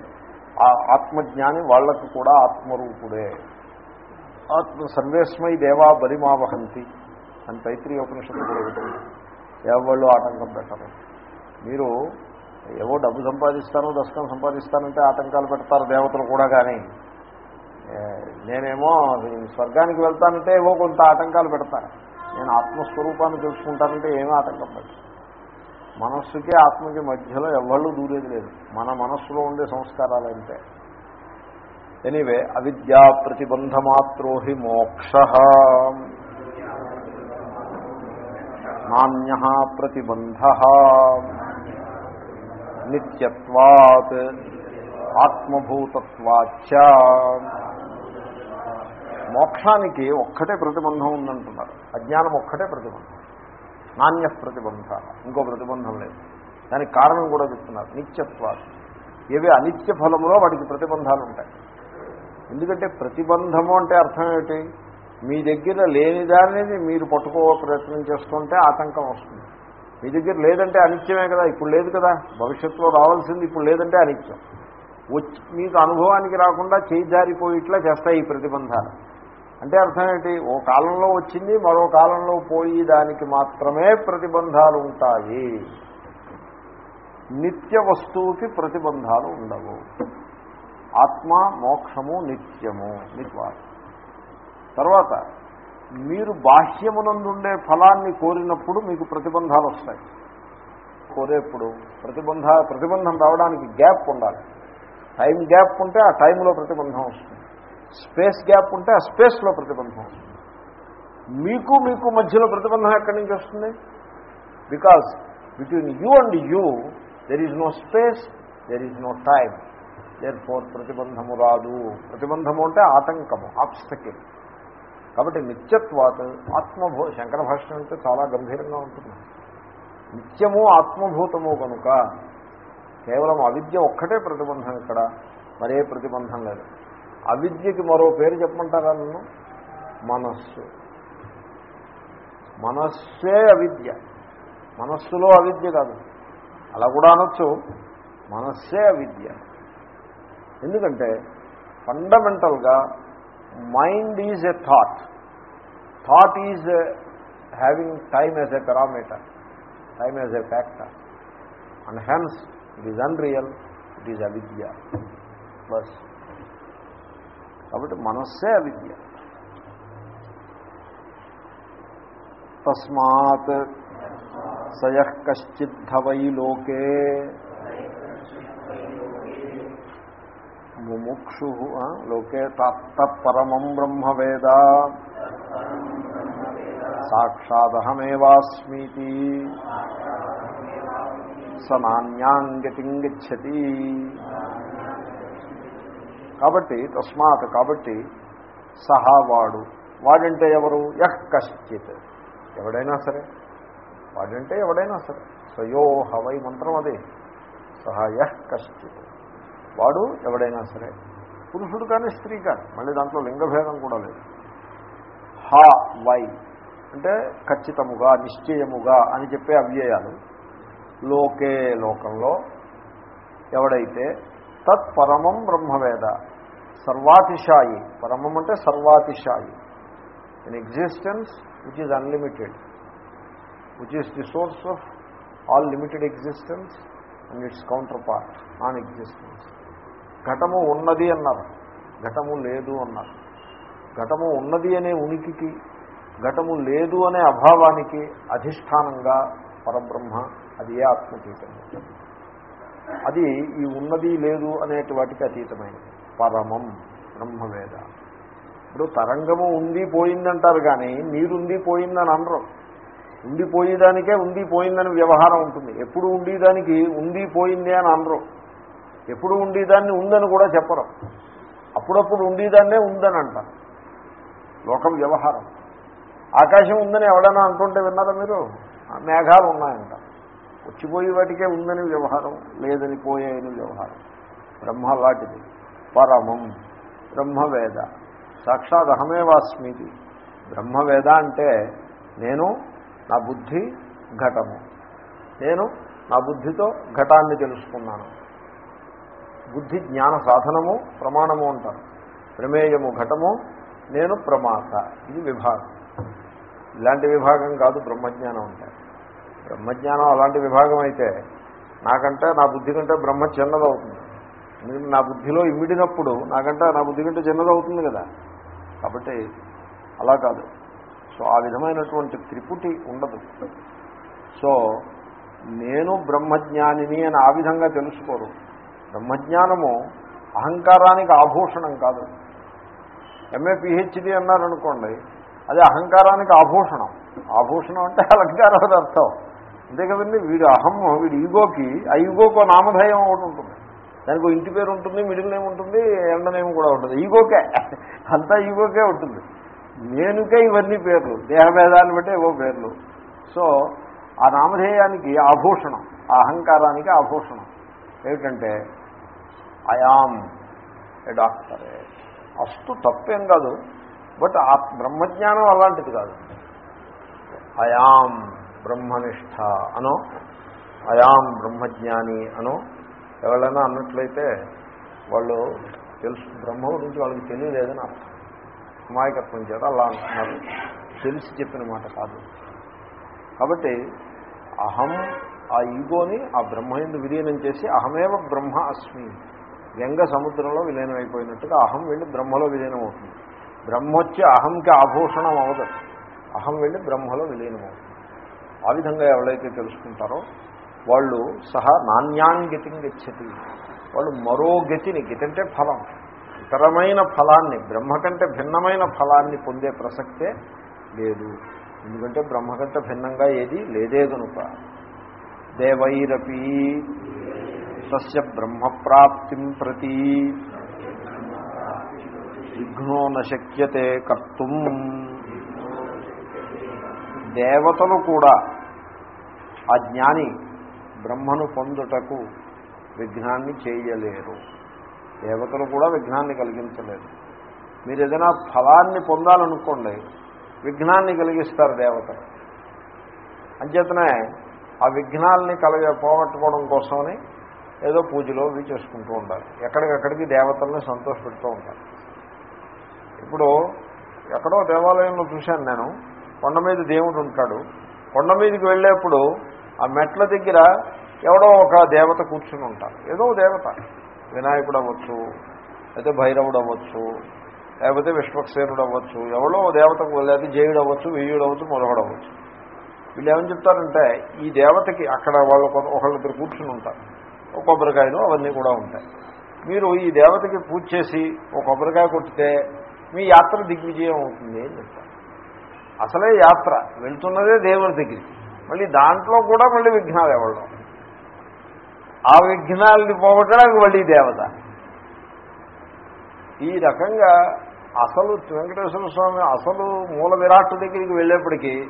ఆ ఆత్మజ్ఞాని వాళ్ళకు కూడా ఆత్మరూపుడే. ఆత్మ సర్వేస్మై దేవా బలిమావహంతి. అని తైత్రీయ ఉపనిషత్తు కూడా ఎవళ్ళు ఆటంకం పెట్టరు. మీరు ఏవో డబ్బు సంపాదిస్తాను దశకం సంపాదిస్తానంటే ఆటంకాలు పెడతారు దేవతలు కూడా కానీ నేనేమో స్వర్గానికి వెళ్తానంటే ఏవో కొంత ఆటంకాలు పెడతారు. నేను ఆత్మస్వరూపాన్ని తెలుసుకుంటానంటే ఏమీ ఆటంకం పెట్టదు మనస్సుకి ఆత్మకి మధ్యలో ఎవళ్ళు దూరేది లేదు. మన మనస్సులో ఉండే సంస్కారాలు అంటే ఎనీవే అవిద్యా ప్రతిబంధమాత్రో హి మోక్ష. నాణ్య ప్రతిబంధ. నిత్యత్వాత్ ఆత్మభూతత్వాచ మోక్షానికి ఒక్కటే ప్రతిబంధం ఉందంటున్నారు. అజ్ఞానం ఒక్కటే ప్రతిబంధం. నాణ్య ప్రతిబంధ. ఇంకో ప్రతిబంధం లేదు. దానికి కారణం కూడా చెప్తున్నారు. నిత్యత్వాలు ఏవి అనిత్య ఫలములో వాటికి ప్రతిబంధాలు ఉంటాయి. ఎందుకంటే ప్రతిబంధము అంటే అర్థం ఏమిటి? మీ దగ్గర లేని దానిని మీరు పట్టుకో ప్రయత్నం చేస్తుంటే ఆటంకం వస్తుంది. మీ దగ్గర లేదంటే అనిత్యమే కదా ఇప్పుడు లేదు కదా. భవిష్యత్తులో రావాల్సింది ఇప్పుడు లేదంటే అనిత్యం. వచ్చి మీకు అనుభవానికి రాకుండా చేయి జారిపోయిట్లా చేస్తాయి ఈ ప్రతిబంధాలు. అంటే అర్థం ఏంటి? ఓ కాలంలో వచ్చింది మరో కాలంలో పోయి దానికి మాత్రమే ప్రతిబంధాలు ఉంటాయి. నిత్య వస్తువుకి ప్రతిబంధాలు ఉండవు. ఆత్మ మోక్షము నిత్యము నిత్వ తర్వాత మీరు బాహ్యమునందుండే ఫలాన్ని కోరినప్పుడు మీకు ప్రతిబంధాలు వస్తాయి కోరేప్పుడు ప్రతిబంధ ప్రతిబంధం రావడానికి గ్యాప్ ఉండాలి. టైం గ్యాప్ ఉంటే ఆ టైంలో ప్రతిబంధం వస్తుంది. స్పేస్ గ్యాప్ ఉంటే ఆ స్పేస్లో ప్రతిబంధం వస్తుంది. మీకు మీకు మధ్యలో ప్రతిబంధం ఎక్కడి నుంచి వస్తుంది? Because between you and you there is no space there is no time therefore ప్రతిబంధము రాదు. ప్రతిబంధము అంటే ఆటంకము ఆబ్స్టకిల్ కాబట్టి నిత్యత్వాత ఆత్మభూ శంకర భాష్యం అంటే చాలా గంభీరంగా ఉంటుంది. నిత్యము ఆత్మభూతము కనుక కేవలం అవిద్య ఒక్కటే ప్రతిబంధం ఇక్కడ మరే ప్రతిబంధం లేదు. అవిద్యకి మరో పేరు చెప్పమంటారా నన్ను? మనస్సు. మనస్సే అవిద్య. మనస్సులో అవిద్య కాదు. అలా కూడా అనొచ్చు. మనస్సే అవిద్య. ఎందుకంటే ఫండమెంటల్గా mind is a thought thought is having time as a parameter time as a factor and hence it is unreal it is అవిద్య బస్ కాబట్టి మనస్సే అవిద్య. తస్మాత్ సయ కశ్చిద్ధవై లోకే ముముక్షు లోకే తత్పరమం బ్రహ్మవేద. సాక్షాదహమేవాస్మీతి స నాణ్యాంగతిం గచ్చతి కాబట్టి తస్మాత్ కాబట్టి సహా వాడు. వాడంటే ఎవరు? యహ్ కశ్చిత్. ఎవడైనా సరే. వాడంటే ఎవడైనా సరే. సయో హవై మంత్రం అది. సహా యహ్ కశ్చిత్. వాడు ఎవడైనా సరే. పురుషుడు కానీ స్త్రీ కానీ. మళ్ళీ దాంట్లో లింగభేదం కూడా లేదు. హా వై. అంటే ఖచ్చితముగా నిశ్చయముగా అని చెప్పే అవ్యయాలు. లోకే లోకంలో ఎవడైతే తత్పరమం బ్రహ్మవేద సర్వాతిశాయి. పరమం అంటే సర్వాతిశాయి. In existence which is unlimited which is the source of all limited existence and its counterpart non existence ఘటము ఉన్నది అన్నారు. ఘటము లేదు అన్నారు. ఘటము ఉన్నది అనే ఉనికికి ఘటము లేదు అనే అభావానికి అధిష్టానంగా పరబ్రహ్మ అది ఏ ఆత్మ చైతన్యం అది ఈ ఉన్నది లేదు అనేటి వాటికి అతీతమైనది. పరమం బ్రహ్మవేద. ఇప్పుడు తరంగము ఉంది పోయిందంటారు కానీ నీరుంది పోయిందని అనరు. ఉండిపోయేదానికే ఉంది పోయిందని వ్యవహారం ఉంటుంది. ఎప్పుడు ఉండేదానికి ఉంది పోయింది అని అనరు. ఎప్పుడు ఉండేదాన్ని ఉందని కూడా చెప్పరు. అప్పుడప్పుడు ఉండేదాన్నే ఉందని అంటారు. లోకం వ్యవహారం. ఆకాశం ఉందని ఎవడైనా అంటుంటే విన్నారా మీరు? మేఘాలు ఉన్నాయంట. వచ్చిపోయే వాటికే ఉందని వ్యవహారం లేదని పోయేని వ్యవహారం. బ్రహ్మ లాంటిది. పరమం. బ్రహ్మవేద. సాక్షాత్ అహమేవాస్మిది బ్రహ్మవేద అంటే నేను నా బుద్ధి ఘటము. నేను నా బుద్ధితో ఘటాన్ని తెలుసుకున్నాను. బుద్ధి జ్ఞాన సాధనము ప్రమాణము అంటారు. ప్రమేయము ఘటము నేను ప్రమాత. ఇది విభాగం. ఇలాంటి విభాగం కాదు బ్రహ్మజ్ఞానం అంటే. బ్రహ్మజ్ఞానం అలాంటి విభాగం అయితే నాకంటే నా బుద్ధి కంటే బ్రహ్మ చిన్నదవుతుంది. ఎందుకంటే నా బుద్ధిలో ఇమిడినప్పుడు నాకంటే నా బుద్ధి కంటే చిన్నదవుతుంది కదా. కాబట్టి అలా కాదు. సో ఆ విధమైనటువంటి త్రిపుటి ఉండదు. సో నేను బ్రహ్మజ్ఞానిని అని ఆ విధంగా తెలుసుకోరు. బ్రహ్మజ్ఞానము అహంకారానికి ఆభూషణం కాదు. ఎంఏ పిహెచ్డి అన్నారనుకోండి అది అహంకారానికి ఆభూషణం. ఆభూషణం అంటే అలంకారం అని అర్థం. అంతే కదండి వీడు అహం వీడి ఈగోకి ఆ ఈగోకో నామధేయం ఒకటి ఉంటుంది. దానికి ఒక ఇంటి పేరు ఉంటుంది మిడిల్ నేమ్ ఉంటుంది ఎండ నేమ్ కూడా ఉంటుంది. ఈగోకే అంతా ఈగోకే ఉంటుంది. నేనుకే ఇవన్నీ పేర్లు దేహభేదాన్ని బట్టి ఏవో పేర్లు. సో ఆ నామధేయానికి ఆభూషణం ఆ అహంకారానికి ఆభూషణం. ఏమిటంటే ఐఆమ్ ఏ డాక్టరే. అస్తు తప్పేం కాదు. బట్ ఆ బ్రహ్మజ్ఞానం అలాంటిది కాదు. అయాం బ్రహ్మనిష్ట అనో అయాం బ్రహ్మజ్ఞాని అనో ఎవరైనా అన్నట్లయితే వాళ్ళు తెలుసు బ్రహ్మ గురించి వాళ్ళకి తెలియలేదని అర్థం. అమాయకత్వం చేత అలా అంటున్నారు. తెలిసి చెప్పిన మాట కాదు. కాబట్టి అహం ఆ ఈగోని ఆ బ్రహ్మయందు విలీనం చేసి అహమేవ బ్రహ్మ అస్మి. గంగ సముద్రంలో విలీనం అయిపోయినట్టుగా అహం వెళ్ళి బ్రహ్మలో విలీనం అవుతుంది బ్రహ్మ వచ్చి అహంకి ఆభూషణం అవదు. అహం వెళ్ళి బ్రహ్మలో విలీనం ఆ విధంగా ఎవరైతే తెలుసుకుంటారో వాళ్ళు సహా నాణ్యాంగతిని గచ్చతి. వాళ్ళు మరో గతిని గతి అంటే ఫలం. ఇతరమైన ఫలాన్ని బ్రహ్మ కంటే భిన్నమైన ఫలాన్ని పొందే ప్రసక్తే లేదు. ఎందుకంటే బ్రహ్మ కంటే భిన్నంగా ఏది లేదే కనుక దేవైరపి తస్య బ్రహ్మప్రాప్తిం ప్రతి. విఘ్నో నశక్యతే కర్తుం. దేవతలు కూడా ఆ జ్ఞాని బ్రహ్మను పొందుటకు విఘ్నాన్ని చేయలేరు. దేవతలు కూడా విఘ్నాన్ని కలిగించలేరు. మీరు ఏదైనా ఫలాన్ని పొందాలనుకోండి విఘ్నాన్ని కలిగిస్తారు దేవతలు. అంచేతనే ఆ విఘ్నాల్ని కలగ పోగొట్టుకోవడం కోసమని ఏదో పూజలో ఇవి చేసుకుంటూ ఉండాలి. ఎక్కడికక్కడికి దేవతల్ని సంతోషపెడుతూ ఉంటారు ఇప్పుడు ఎక్కడో దేవాలయంలో చూశాను నేను. కొండ మీద దేవుడు ఉంటాడు. కొండ మీదకి వెళ్ళేప్పుడు ఆ మెట్ల దగ్గర ఎవడో ఒక దేవత కూర్చుని ఉంటారు ఏదో దేవత. వినాయకుడు అవ్వచ్చు అయితే భైరవుడు అవ్వచ్చు లేకపోతే విశ్వక్సేనుడు అవ్వచ్చు ఎవడో దేవతకు లేదా జయుడు అవ్వచ్చు వెయ్యుడు అవ్వచ్చు మొదలడు అవ్వచ్చు వీళ్ళు ఏమని చెప్తారంటే ఈ దేవతకి అక్కడ వాళ్ళు ఒకళ్ళిద్దరు కూర్చుని ఉంటారు. ఒక కొబ్బరికాయలు అవన్నీ కూడా ఉంటాయి. మీరు ఈ దేవతకి పూజ చేసి ఒక కొబ్బరికాయ కొట్టితే మీ యాత్ర దిగ్విజయం అవుతుంది అని చెప్తారు. అసలే యాత్ర. వెళ్తున్నదే దేవుడి దగ్గరికి. మళ్ళీ దాంట్లో కూడా మళ్ళీ విఘ్నాలు ఇవ్వడం ఆ విఘ్నాలని పోగొట్టడానికి మళ్ళీ దేవత. ఈ రకంగా అసలు వెంకటేశ్వర స్వామి అసలు మూల విరాట్ దగ్గరికి వెళ్ళేప్పటికీ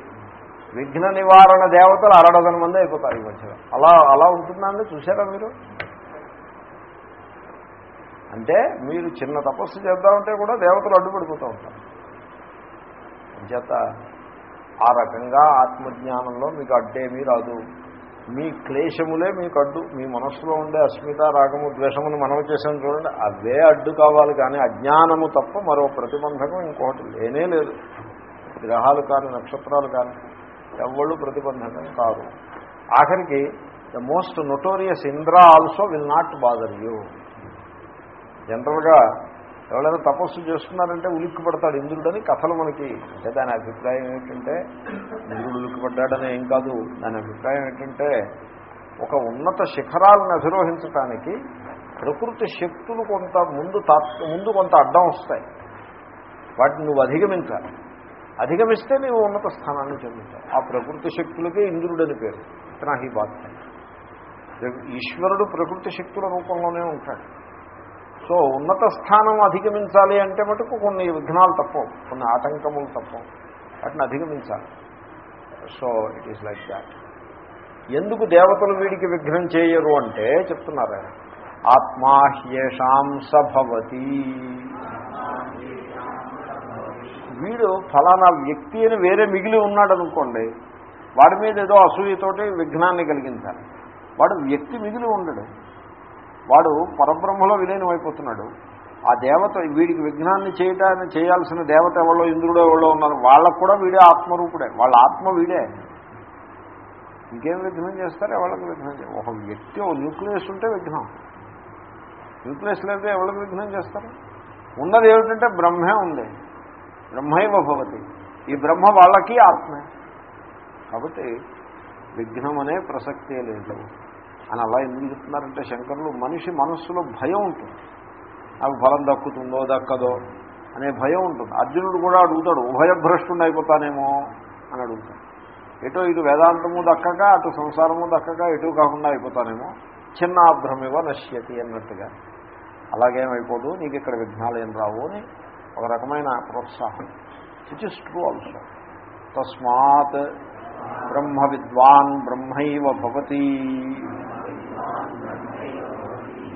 విఘ్న నివారణ దేవతలు అరడదన మంది అయిపోతారు ఈ మధ్యలో. అలా అలా ఉంటుందండి చూసారా మీరు? అంటే మీరు చిన్న తపస్సు చేద్దామంటే కూడా దేవతలు అడ్డుపడిపోతూ ఉంటారు. చేత ఆ రకంగా ఆత్మజ్ఞానంలో మీకు అడ్డేమీ రాదు. మీ క్లేశములే మీకు అడ్డు. మీ మనస్సులో ఉండే అస్మిత రాగము ద్వేషమును మనవి చేసాం చూడండి అవే అడ్డు కావాలి కానీ అజ్ఞానము తప్ప మరో ప్రతిబంధకం ఇంకొకటి లేనే లేదు. గ్రహాలు కానీ నక్షత్రాలు కానీ ఎవళ్ళు ప్రతిబంధకం కాదు. ఆఖరికి the most notorious Indra also will not bother you జనరల్గా ఎవరైనా తపస్సు చేస్తున్నారంటే ఉలిక్కి పడతాడు ఇంద్రుడని కథలు మనకి అంటే దాని అభిప్రాయం ఏంటంటే ఇంద్రుడు ఉలిక్కి పడ్డాడని ఏం కాదు. దాని అభిప్రాయం ఏంటంటే ఒక ఉన్నత శిఖరాలను అధిరోహించటానికి ప్రకృతి శక్తులు కొంత ముందు ముందు కొంత అడ్డం వస్తాయి. వాటిని నువ్వు అధిగమించాలి. అధిగమిస్తే నువ్వు ఉన్నత స్థానాన్ని చెందుతావు. ఆ ప్రకృతి శక్తులకే ఇంద్రుడని పేరు. ఇతనా హీ బాధ్యత. ఈశ్వరుడు ప్రకృతి శక్తుల రూపంలోనే ఉంటాడు. సో ఉన్నత స్థానం అధిగమించాలి అంటే మటుకు కొన్ని విఘ్నాలు తప్పవు కొన్ని ఆటంకములు తప్పవు. వాటిని అధిగమించాలి. So it is like that ఎందుకు దేవతలు వీడికి విఘ్నం చేయరు అంటే చెప్తున్నారు ఆయన. ఆత్మాహ్యేషాం సభవతి. వీడు ఫలానా వ్యక్తి అని వేరే మిగిలి ఉన్నాడు అనుకోండి వాడి మీద ఏదో అసూయతోటి విఘ్నాన్ని కలిగించాలి. వాడు వ్యక్తి మిగిలి ఉండడు. వాడు పరబ్రహ్మలో విలీనమైపోతున్నాడు. ఆ దేవత వీడికి విఘ్నాన్ని చేయటాన్ని చేయాల్సిన దేవత ఎవరో ఇంద్రుడో ఎవరో ఉన్నారు. వాళ్ళకు కూడా వీడే ఆత్మరూపుడే. వాళ్ళ ఆత్మ వీడే. ఇంకేం విఘ్నం చేస్తారు? ఎవరికి విఘ్నం చేస్తారు ఒక వ్యక్తి ఒక న్యూక్లియస్ ఉంటే విఘ్నం. న్యూక్లియస్ లేకపోతే ఎవరికి విఘ్నం చేస్తారు? ఉన్నది ఏమిటంటే బ్రహ్మే ఉంది. బ్రహ్మైవ భవతి. ఈ బ్రహ్మ వాళ్ళకి ఆత్మే. కాబట్టి విఘ్నం అనే ప్రసక్తే లేదు. అని అలా ఎందుకు చెప్తున్నారంటే శంకరులు మనిషి మనస్సులో భయం ఉంటుంది. నాకు ఫలం దక్కుతుందో దక్కదో అనే భయం ఉంటుంది. అర్జునుడు కూడా అడుగుతాడు ఉభయభ్రష్టుండి అయిపోతానేమో అని అడుగుతాడు. ఎటో ఇటు వేదాంతము దక్కక అటు సంసారము దక్కక ఎటు కాకుండా అయిపోతానేమో చిన్న చిన్నాభ్రమివ నశ్యతి అన్నట్టుగా. అలాగేమైపోదు నీకు ఇక్కడ విఘ్నాలు ఏం రావు అని ఒక రకమైన ప్రోత్సాహం. విచ్ ఇస్ ట్రూ ఆల్సో తస్మాత్ బ్రహ్మ విద్వాన్ బ్రహ్మైవ భవతి.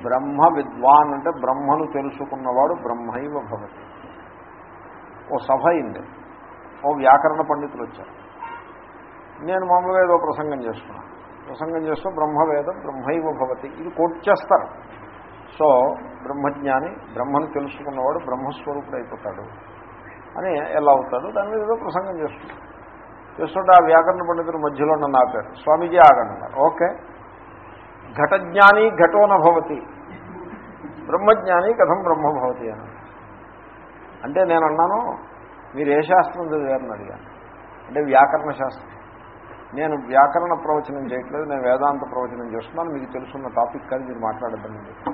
బ్రహ్మ విద్వాన్ అంటే బ్రహ్మను తెలుసుకున్నవాడు బ్రహ్మైవ భవతి. ఓ సభ అయింది. ఓ వ్యాకరణ పండితులు వచ్చారు. నేను మామూలుగా ఏదో ప్రసంగం చేస్తున్నాను ప్రసంగం చేస్తూ బ్రహ్మవేదం బ్రహ్మైవ భవతి. ఇది కోట్ చేస్తారు. సో బ్రహ్మజ్ఞాని బ్రహ్మను తెలుసుకున్నవాడు బ్రహ్మస్వరూపుడు అయిపోతాడు అని ఎలా అవుతాడు? దాని మీద ఏదో ప్రసంగం చేస్తున్నాడు చేస్తుంటే ఆ వ్యాకరణ పండితుడు మధ్యలో నన్ను ఆపారు స్వామీజీ ఆగండి ఓకే. ఘటజ్ఞాని ఘటో నభవతి బ్రహ్మజ్ఞాని కథం బ్రహ్మభవతి అని. అంటే నేను అన్నాను మీరు ఏ శాస్త్రం చదివారని అడిగాను. అంటే వ్యాకరణ శాస్త్రం. నేను వ్యాకరణ ప్రవచనం చేయట్లేదు నేను వేదాంత ప్రవచనం చేస్తున్నాను మీకు తెలుసున్న టాపిక్ కానీ మీరు మాట్లాడద్దండి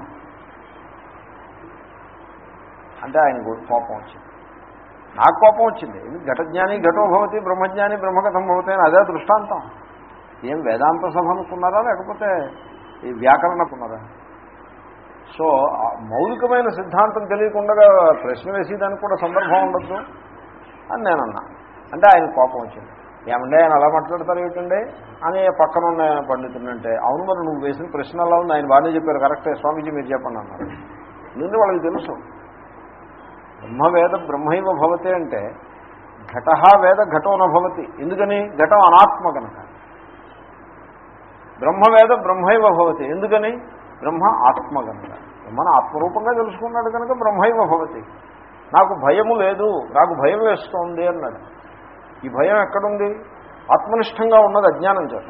అంటే ఆయన కోపం వచ్చింది. నాకు కోపం వచ్చింది. ఘటజ్ఞాని ఘటో భవతి బ్రహ్మజ్ఞాని బ్రహ్మకథం భవతి అని అదే దృష్టాంతం. ఏం వేదాంత సభ అనుకున్నారా లేకపోతే ఈ వ్యాకరణ అనుకున్నారా సో మౌలికమైన సిద్ధాంతం తెలియకుండా ప్రశ్న వేసేదానికి కూడా సందర్భం ఉండద్దు అని నేను అన్నా అంటే ఆయన కోపం వచ్చింది. ఏమంటే ఆయన అలా మాట్లాడతారు ఏమిటండి? అని పక్కన ఉన్న పండితుడు అంటే అవును మరి నువ్వు వేసిన ప్రశ్న అలా ఉంది? ఆయన బాగానే చెప్పారు. కరెక్టే స్వామీజీ మీరు చెప్పండి అన్నారు. ముందు వాళ్ళకి తెలుసు. బ్రహ్మవేద బ్రహ్మైవ భవతే అంటే ఘట వేద ఘటోన భవతి. ఎందుకని? ఘటం అనాత్మ కనుక. బ్రహ్మవేద బ్రహ్మైవ భవతి. ఎందుకని? బ్రహ్మ ఆత్మ కనుక బ్రహ్మను ఆత్మరూపంగా తెలుసుకున్నాడు కనుక బ్రహ్మైవ భవతి. నాకు భయము లేదు నాకు భయం వేస్తోంది అన్నాడు. ఈ భయం ఎక్కడుంది? ఆత్మనిష్టంగా ఉన్నది అజ్ఞానం చేత.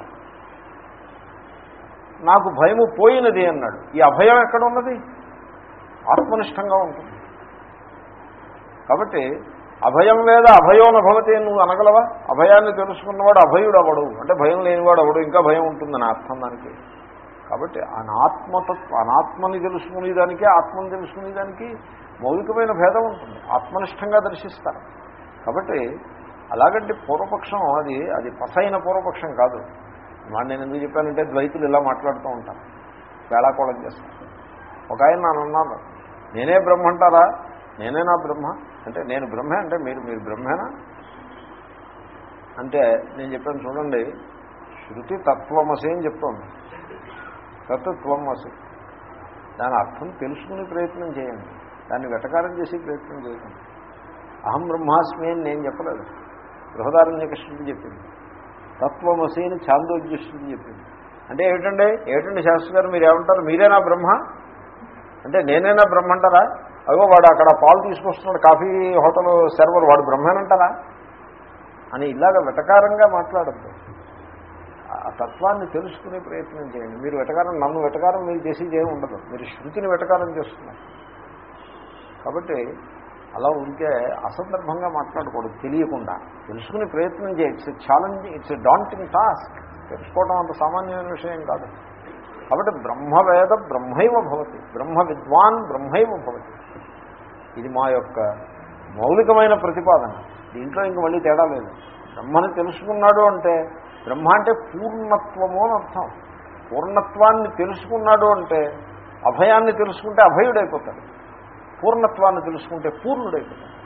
నాకు భయము పోయినది అన్నాడు. ఈ అభయం ఎక్కడున్నది? ఆత్మనిష్టంగా ఉంటుంది. కాబట్టి అభయం వేద అభయోన భవతి నువ్వు అనగలవా? అభయాన్ని తెలుసుకున్నవాడు అభయుడు అవడు అంటే భయం లేనివాడు అవడు ఇంకా భయం ఉంటుందని అర్థం దానికి. కాబట్టి అనాత్మతత్వ అనాత్మని తెలుసుకునేదానికి ఆత్మని తెలుసుకునేదానికి మౌలికమైన భేదం ఉంటుంది. ఆత్మనిష్టంగా దర్శిస్తారు. కాబట్టి అలాగంటే పూర్వపక్షం అది అది పసైన పూర్వపక్షం కాదు. మరి నేను ఎందుకు చెప్పానంటే ద్వైతులు ఇలా మాట్లాడుతూ ఉంటాను వేళాకోళం చేస్తాను ఒక ఆయన నన్ను అన్నాను నేనే బ్రహ్మంటారా? నేనే నా బ్రహ్మ? అంటే నేను బ్రహ్మే అంటే మీరు మీరు బ్రహ్మేనా? అంటే నేను చెప్పాను చూడండి శృతి తత్వమసి అని చెప్తోంది. తత్వమసి. దాని అర్థం తెలుసుకునే ప్రయత్నం చేయండి. దాన్ని వెటకారం చేసి ప్రయత్నం చేయకండి అహం బ్రహ్మాస్మి అని నేను చెప్పలేదు. బృహదారణ్య శృతి చెప్పింది. తత్వమసి అని చాందోగ్య శృతి చెప్పింది. అంటే ఏమిటండి? ఏమిటండి శాస్త్రి గారు మీరు ఏమంటారు మీరేనా బ్రహ్మ? అంటే నేనేనా బ్రహ్మ అంటారా? అగో వాడు అక్కడ పాలు తీసుకొస్తున్నాడు కాఫీ హోటల్ సర్వర్ వాడు బ్రహ్మేనంటారా? అని ఇలాగ వెటకారంగా మాట్లాడద్దు. ఆ తత్వాన్ని తెలుసుకునే ప్రయత్నం చేయండి. మీరు వెటకారం నన్ను వెటకారం మీరు చేసేది ఏమి ఉండదు. మీరు శృతిని వెటకారం చేస్తున్నారు. కాబట్టి అలా ఉంటే అసందర్భంగా మాట్లాడకూడదు తెలియకుండా. తెలుసుకునే ప్రయత్నం చేయ it's challenge it's daunting task తెలుసుకోవడం అంత సామాన్యమైన విషయం కాదు. కాబట్టి బ్రహ్మవేద బ్రహ్మైవ భవతి. బ్రహ్మ విద్వాన్ బ్రహ్మైవ భవతి. ఇది మా యొక్క మౌలికమైన ప్రతిపాదన. దీంట్లో ఇంక మళ్ళీ తేడా లేదు. బ్రహ్మని తెలుసుకున్నాడు అంటే బ్రహ్మ అంటే పూర్ణత్వము అని అర్థం. పూర్ణత్వాన్ని తెలుసుకున్నాడు అంటే అభయాన్ని తెలుసుకుంటే అభయుడైపోతాడు. పూర్ణత్వాన్ని తెలుసుకుంటే పూర్ణుడైపోతాడు.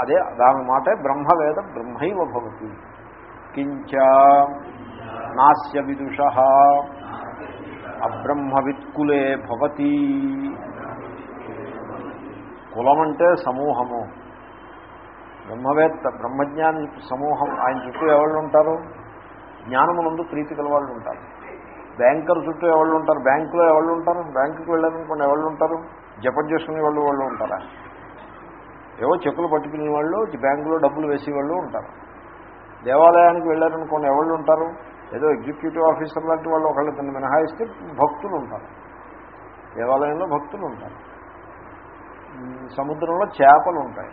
అదే దాని మాటే బ్రహ్మవేద బ్రహ్మైవ భవతి. కించ నాస్య విదుష. అబ్రహ్మవిత్కులే భవతి. కులం అంటే సమూహము. బ్రహ్మవేత్త బ్రహ్మజ్ఞాని సమూహం ఆయన చుట్టూ ఎవరు ఉంటారు? జ్ఞానమునందు ప్రీతి గల వాళ్ళు ఉంటారు. బ్యాంకర్ చుట్టూ ఎవరు ఉంటారు? బ్యాంకులో ఎవరు ఉంటారు? బ్యాంకుకి వెళ్ళాలనుకోండి ఎవరు ఉంటారు? జపం చేసుకునే వాళ్ళు వాళ్ళు ఉంటారా? ఏవో చెక్కులు పట్టుకునే వాళ్ళు బ్యాంకులో డబ్బులు వేసేవాళ్ళు ఉంటారు. దేవాలయానికి వెళ్ళారనుకోండి ఎవరు ఉంటారు? ఏదో ఎగ్జిక్యూటివ్ ఆఫీసర్ లాంటి వాళ్ళు ఒకళ్ళు కింద మినహాయిస్తే భక్తులు ఉంటారు. దేవాలయంలో భక్తులు ఉంటారు. సముద్రంలో చేపలు ఉంటాయి.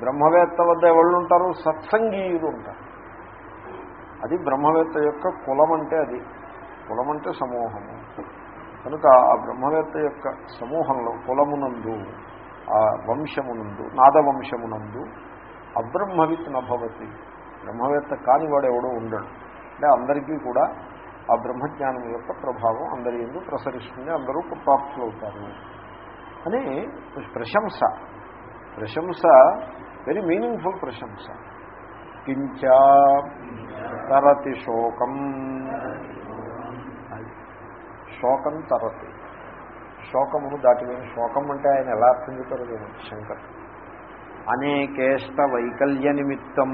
బ్రహ్మవేత్త వద్ద ఎవళ్ళు ఉంటారు? సత్సంగీయులు ఉంటారు. అది బ్రహ్మవేత్త యొక్క కులం అంటే అది. కులం అంటే సమూహము. కనుక ఆ బ్రహ్మవేత్త యొక్క సమూహంలో కులమునందు ఆ వంశమునందు నాదవంశమునందు అబ్రహ్మవిత్ నభవతి బ్రహ్మవేత్త కానివాడు ఎవడో ఉండడు. అంటే అందరికీ కూడా ఆ బ్రహ్మజ్ఞానం యొక్క ప్రభావం అందరి ఎందు ప్రసరిస్తుంది. అందరూ ప్రాప్తులవుతారు. అని ప్రశంస. ప్రశంస వెరీ మీనింగ్ఫుల్ ప్రశంస. కించ తరతి శోకం. శోకం తరతి. శోకమును దాటిపోయిన శోకం అంటే ఆయన ఎలా అర్థం చెప్పారు శంకర్. అనేకేష్ట వైకల్య నిమిత్తం.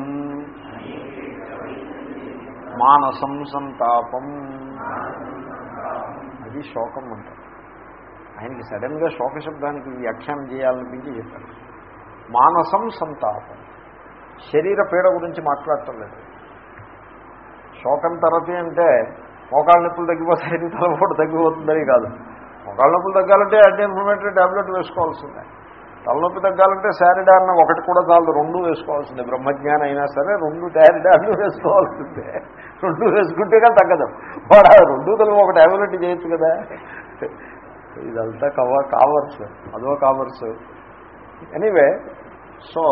మానసం సంతాపం. అది శోకం అంటారు. ఆయనకి సడన్గా శోక శబ్దానికి వ్యాఖ్యానం చేయాలనిపించి చెప్పారు మానసం సంతాపం. శరీర పీడ గురించి మాట్లాడటం లేదు. శోకం తరతి అంటే మోకాళ్ళ నొప్పులు తగ్గిపోతాయని తలపోటు తగ్గిపోతుందని కాదు. మోకాళ్ళ నొప్పులు తగ్గాలంటే యాంటీ ఇన్ఫ్లమేటరీ ట్యాబ్లెట్ వేసుకోవాల్సిందే. తలనొప్పి తగ్గాలంటే శారిడా అన్న ఒకటి కూడా చాలు రెండు వేసుకోవాల్సిందే. బ్రహ్మజ్ఞానం అయినా సరే రెండు శారిడాలు వేసుకోవాల్సిందే. రెండు వేసుకుంటే కానీ తగ్గదు. వాడు ఆ రెండు కలిపి ఒక టాబ్లెట్ చేయొచ్చు కదా. ఇదంతా కవ కావర్స్ అదో కావర్స్ ఎనీవే సో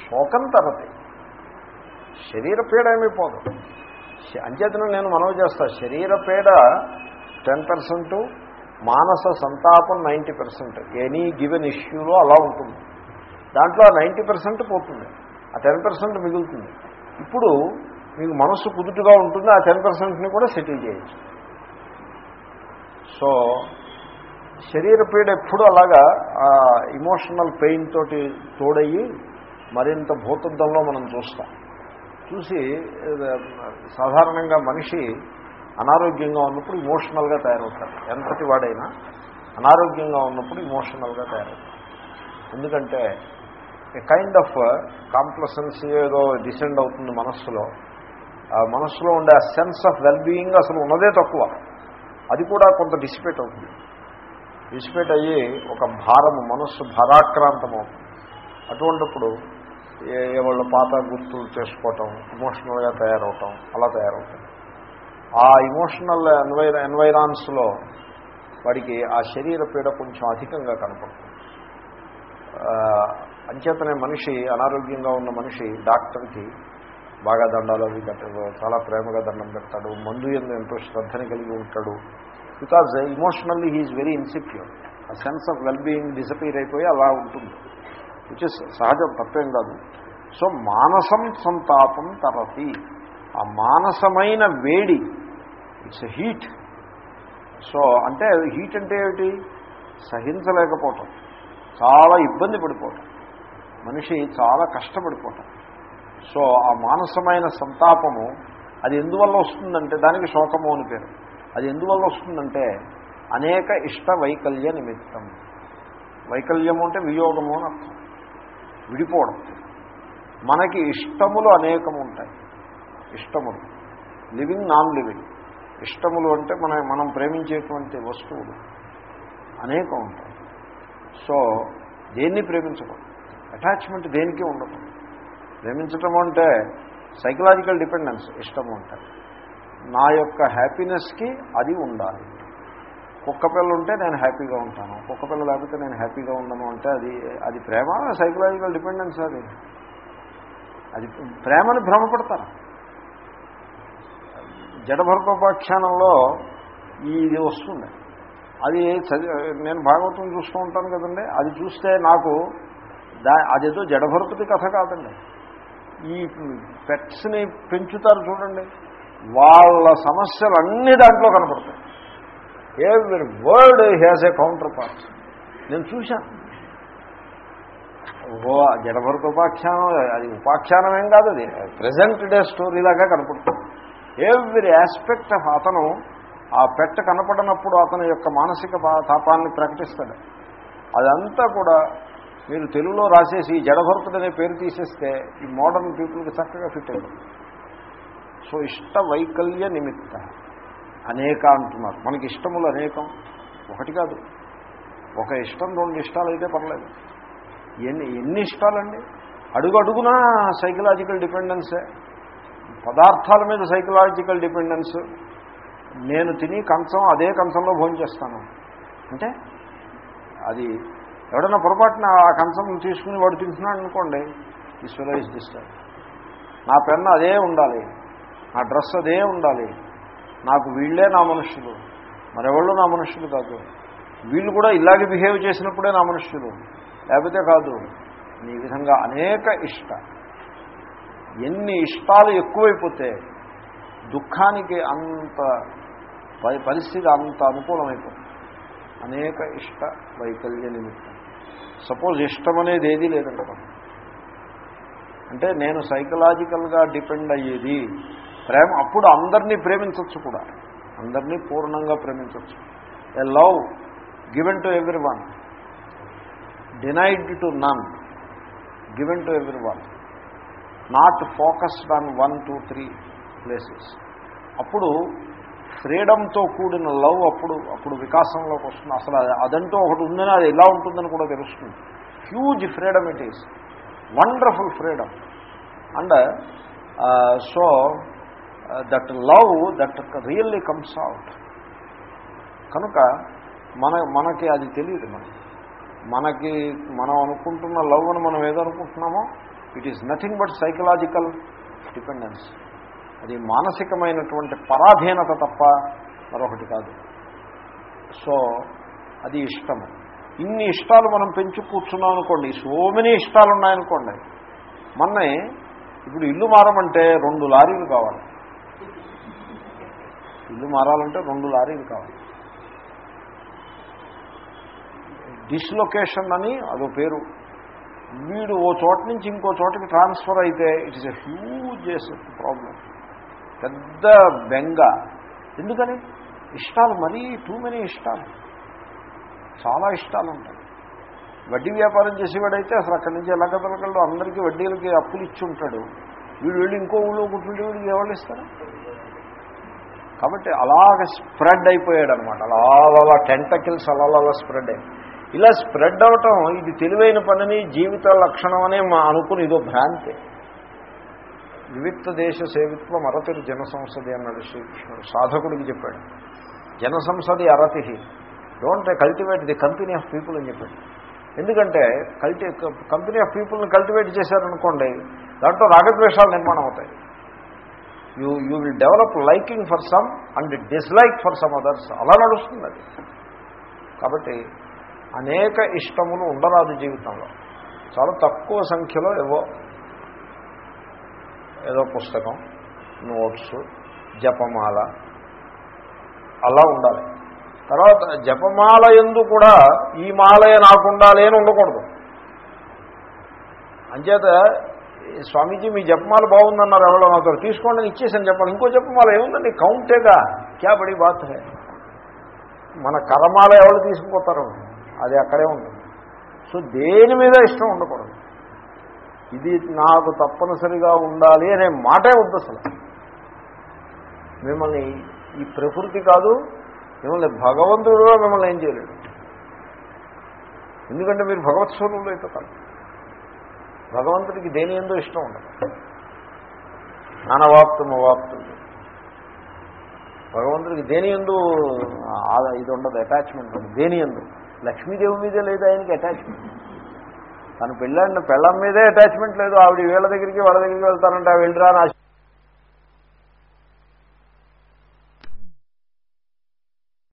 శోకం తరతి శరీర పీడ ఏమైపోదు అంచేతను నేను మనవి చేస్తా. శరీర పీడ టెన్ పర్సెంట్ మానస సంతాపం నైంటీ పర్సెంట్. ఎనీ గివెన్ ఇష్యూలో అలా ఉంటుంది. దాంట్లో ఆ నైంటీ పర్సెంట్ పోతుంది. ఆ టెన్ పర్సెంట్ మిగులుతుంది. ఇప్పుడు మీకు మనస్సు కుదుటుగా ఉంటుంది ఆ టెన్ పర్సెంట్ని కూడా సెటిల్ చేయొచ్చు. సో శరీర పీడ ఎప్పుడు అలాగా ఇమోషనల్ పెయిన్ తోటి తోడయ్యి మరింత భూతద్దంలో మనం చూస్తాం. చూసి సాధారణంగా మనిషి అనారోగ్యంగా ఉన్నప్పుడు ఇమోషనల్గా తయారవుతాడు. ఎంతటి వాడైనా అనారోగ్యంగా ఉన్నప్పుడు ఇమోషనల్గా తయారవుతాడు. ఎందుకంటే ఏ కైండ్ ఆఫ్ కాంప్లసెన్సీ ఏదో డిసెండ్ అవుతుంది మనస్సులో. ఆ మనస్సులో ఉండే ఆ సెన్స్ ఆఫ్ వెల్ బీయింగ్ అసలు ఉన్నదే తక్కువ. అది కూడా కొంత డిసిపేట్ అవుతుంది. డిసిపేట్ అయ్యి ఒక భారము మనస్సు భారాక్రాంతము అటువంటిప్పుడు ఏ వాళ్ళ పాత గుర్తులు చేసుకోవటం ఇమోషనల్గా తయారవటం అలా తయారవుతాం ఆ ఇమోషనల్ ఎన్వైర ఎన్వైరాన్స్లో వాడికి ఆ శరీర పీడ కొంచెం అధికంగా కనపడుతుంది. అంచేతనే మనిషి అనారోగ్యంగా ఉన్న మనిషి డాక్టర్కి బాగా దండాలు అవి కట్టడు చాలా ప్రేమగా దండం పెడతాడు మందు ఎందు ఎంతో శ్రద్ధని కలిగి ఉంటాడు. Because emotionally he is very insecure ఆ సెన్స్ ఆఫ్ వెల్బీయింగ్ డిసపీర్ అయిపోయి అలా ఉంటుంది. విచ్ ఇస్ సహజం తప్పేం కాదు. సో మానసం సంతాపం తరతి. ఆ మానసమైన వేడి ఇట్స్ హీట్ సో అంటే హీట్ అంటే ఏమిటి? సహించలేకపోవటం. చాలా ఇబ్బంది పడిపోవటం. మనిషి చాలా కష్టపడిపోవటం. సో ఆ మానసమైన సంతాపము అది ఎందువల్ల వస్తుందంటే దానికి శోకము అని పేరు. అది ఎందువల్ల వస్తుందంటే అనేక ఇష్ట వైకల్య నిమిత్తం. వైకల్యము అంటే వియోగము అని అర్థం. విడిపోవడం. మనకి ఇష్టములు అనేకము ఉంటాయి. ఇష్టములు. లివింగ్ నాన్ లివింగ్ ఇష్టములు అంటే మన మనం ప్రేమించేటువంటి వస్తువులు. అనేకం ఉంటాయి. సో దేన్ని ప్రేమించకూడదు. అటాచ్మెంట్ దేనికి ఉండదు ప్రేమించటం అంటే సైకలాజికల్ డిపెండెన్స్ ఇష్టము అంటే. నా యొక్క హ్యాపీనెస్కి అది ఉండాలి. కుక్క పిల్ల ఉంటే నేను హ్యాపీగా ఉంటాను. కుక్క పిల్ల లేకపోతే నేను హ్యాపీగా ఉండను అంటే అది అది ప్రేమ సైకలాజికల్ డిపెండెన్స్ అది. అది ప్రేమని భ్రమపడతారు. జడభరతోపాఖ్యానంలో ఇది వస్తుంది. అది నేను భాగవతం చూస్తూ ఉంటాను కదండి. అది చూస్తే నాకు దా అదేదో జడభరతుడి కథ కాదండి. ఈ పెట్స్ని పెంచుతారు చూడండి. వాళ్ళ సమస్యలు అన్నీ దాంట్లో కనపడతాయి. Every word has a counterpart నేను చూశాను ఓ జడభరత ఉపాఖ్యానం అది ఉపాఖ్యానం ఏం కాదు అది. ప్రజెంట్ డే స్టోరీ లాగా కనపడుతుంది. ఎవ్రీ ఆస్పెక్ట్ ఆఫ్ అతను ఆ పెట్ట కనపడినప్పుడు అతని యొక్క మానసిక తాపాన్ని ప్రకటిస్తాడు. అదంతా కూడా మీరు తెలుగులో రాసేసి జడభరతుడు అనే పేరు తీసేస్తే ఈ మోడర్న్ పీపుల్కి చక్కగా ఫిట్ అయిపోతుంది సో ఇష్ట వైకల్య నిమిత్త. అనేక అంటున్నారు. మనకి ఇష్టములు అనేకం. ఒకటి కాదు. ఒక ఇష్టం రెండు ఇష్టాలు అయితే పర్లేదు. ఎన్ని ఎన్ని ఇష్టాలండి? అడుగు అడుగునా సైకలాజికల్ డిపెండెన్సే. పదార్థాల మీద సైకలాజికల్ డిపెండెన్స్. నేను తిని కంచం అదే కంచంలో భోంచేస్తాను. అంటే అది ఎవడన్నా పొరపాటున ఆ కంచం తీసుకుని వాడు తింటున్నాడు అనుకోండి ఈశ్వరైజ్ డిస్టర్బ్ నా పెన్ను అదే ఉండాలి నా డ్రెస్ అదే ఉండాలి నాకు వీళ్ళే నా మనుష్యులు మరెవళ్ళు నా మనుష్యులు కాదు. వీళ్ళు కూడా ఇలాగే బిహేవ్ చేసినప్పుడే నా మనుష్యులు లేకపోతే కాదు ఈ విధంగా అనేక ఇష్ట ఎన్ని ఇష్టాలు ఎక్కువైపోతే దుఃఖానికి అంత పరిస్థితి అంత అనుకూలమైపోతుంది. అనేక ఇష్ట వైకల్య నిమిత్తం. సపోజ్ ఇష్టం అనేది ఏదీ లేదంట అంటే నేను సైకలాజికల్గా డిపెండ్ అయ్యేది ప్రేమ అప్పుడు అందరినీ ప్రేమించవచ్చు కూడా. అందరినీ పూర్ణంగా ప్రేమించవచ్చు a love given to everyone denied to none given to everyone not focused on one two three places. అప్పుడు ఫ్రీడంతో కూడిన లవ్ అప్పుడు అప్పుడు వికాసంలోకి వస్తుంది. అసలు అదంటూ ఒకటి ఉందని అది ఎలా ఉంటుందని కూడా తెలుస్తుంది. Huge freedom it is wonderful freedom and so that love that really comes out కనుక మన మనకి అది తెలియదు మనకి మనకి మనం అనుకుంటున్న లవ్ అని మనం ఏదనుకుంటున్నామో it is nothing but psychological dependence అది మానసికమైనటువంటి పరాధీనత తప్ప మరొకటి కాదు. సో అది ఇష్టము. ఇన్ని ఇష్టాలు మనం పెంచు కూర్చున్నాం అనుకోండి సో మెనీ ఇష్టాలు ఉన్నాయనుకోండి మొన్న ఇప్పుడు ఇల్లు మారమంటే రెండు లారీలు కావాలి. ఇల్లు మారాలంటే రెండు లారీలు కావాలి. డిస్లొకేషన్ అని అదో పేరు. వీడు ఓ చోట నుంచి ఇంకో చోటకి ట్రాన్స్ఫర్ అయితే it is a huge problem పెద్ద బెంగ. ఎందుకని? ఇష్టాలు మరీ టూ మెనీ ఇష్టాలు. చాలా ఇష్టాలు ఉంటాయి వడ్డీ వ్యాపారం చేసేవాడైతే అసలు అక్కడి నుంచి ఎలా కదలగలడు అందరికీ వడ్డీలకి అప్పులు ఇచ్చి ఉంటాడు. వీడు వెళ్ళి ఇంకో ఊళ్ళో కూర్చుంటే వీడికి ఎవరు ఇస్తారు? కాబట్టి అలాగ స్ప్రెడ్ అయిపోయాడు అనమాట అలా అలా టెంటకిల్స్ అలా అలా స్ప్రెడ్ అయ్యి. ఇలా స్ప్రెడ్ అవటం ఇది తెలివైన పనిని జీవిత లక్షణం అనే మా అనుకుని ఇదో భ్రాంతి. వివిక్త దేశ సేవిత్వం అరతిరు జనసంసది అన్నాడు శ్రీకృష్ణుడు. సాధకుడికి చెప్పాడు. జనసంసది అరతి. Don't cultivate the company of people అని చెప్పాడు. ఎందుకంటే కల్టి కంపెనీ ఆఫ్ పీపుల్ని కల్టివేట్ చేశారనుకోండి దాంట్లో రాగద్వేషాలు నిర్మాణం అవుతాయి. You you will develop liking for some and dislike for some others అలా నడుస్తుంది అది. కాబట్టి అనేక ఇష్టములు ఉండరాదు జీవితంలో. చాలా తక్కువ సంఖ్యలో ఏవో ఏదో పుస్తకం నోట్స్ జపమాల అలా ఉండాలి. తర్వాత జపమాల ఎందు కూడా ఈ మాలయ నాకు ఉండాలి అని ఉండకూడదు. అంచేత స్వామీజీ మీ జపమాల బాగుందన్నారు ఎవరో నాతో తీసుకోండి ఇచ్చేసాను చెప్పాలి ఇంకో జపమాల ఏముందండి? కౌంటేగా క్యా బడి బాత్ హే? మన కరమాల ఎవరు తీసుకుపోతారు? అది అక్కడే ఉంటుంది. సో దేని మీద ఇష్టం ఉండకూడదు. ఇది నాకు తప్పనిసరిగా ఉండాలి అనే మాటే వద్దు అసలు. మిమ్మల్ని ఈ ప్రకృతి కాదు మిమ్మల్ని భగవంతుడు కూడా మిమ్మల్ని ఏం చేయలేడు. ఎందుకంటే మీరు భగవత్ స్వరూపులు కాదు. భగవంతుడికి దేని ఎందుకు ఇష్టం ఉండదు. నానవాప్తం అవాప్తం భగవంతుడికి దేని ఎందు ఇది ఉండదు అటాచ్మెంట్ ఉండదు. దేని ఎందు? లక్ష్మీదేవి మీదే లేదు ఆయనకి అటాచ్మెంట్ తను పెళ్ళాడిన పెళ్ళం మీదే అటాచ్మెంట్ లేదు. ఆవిడ వీళ్ళ దగ్గరికి వాళ్ళ దగ్గరికి వెళ్తానంటే ఆ వెళ్ళిరా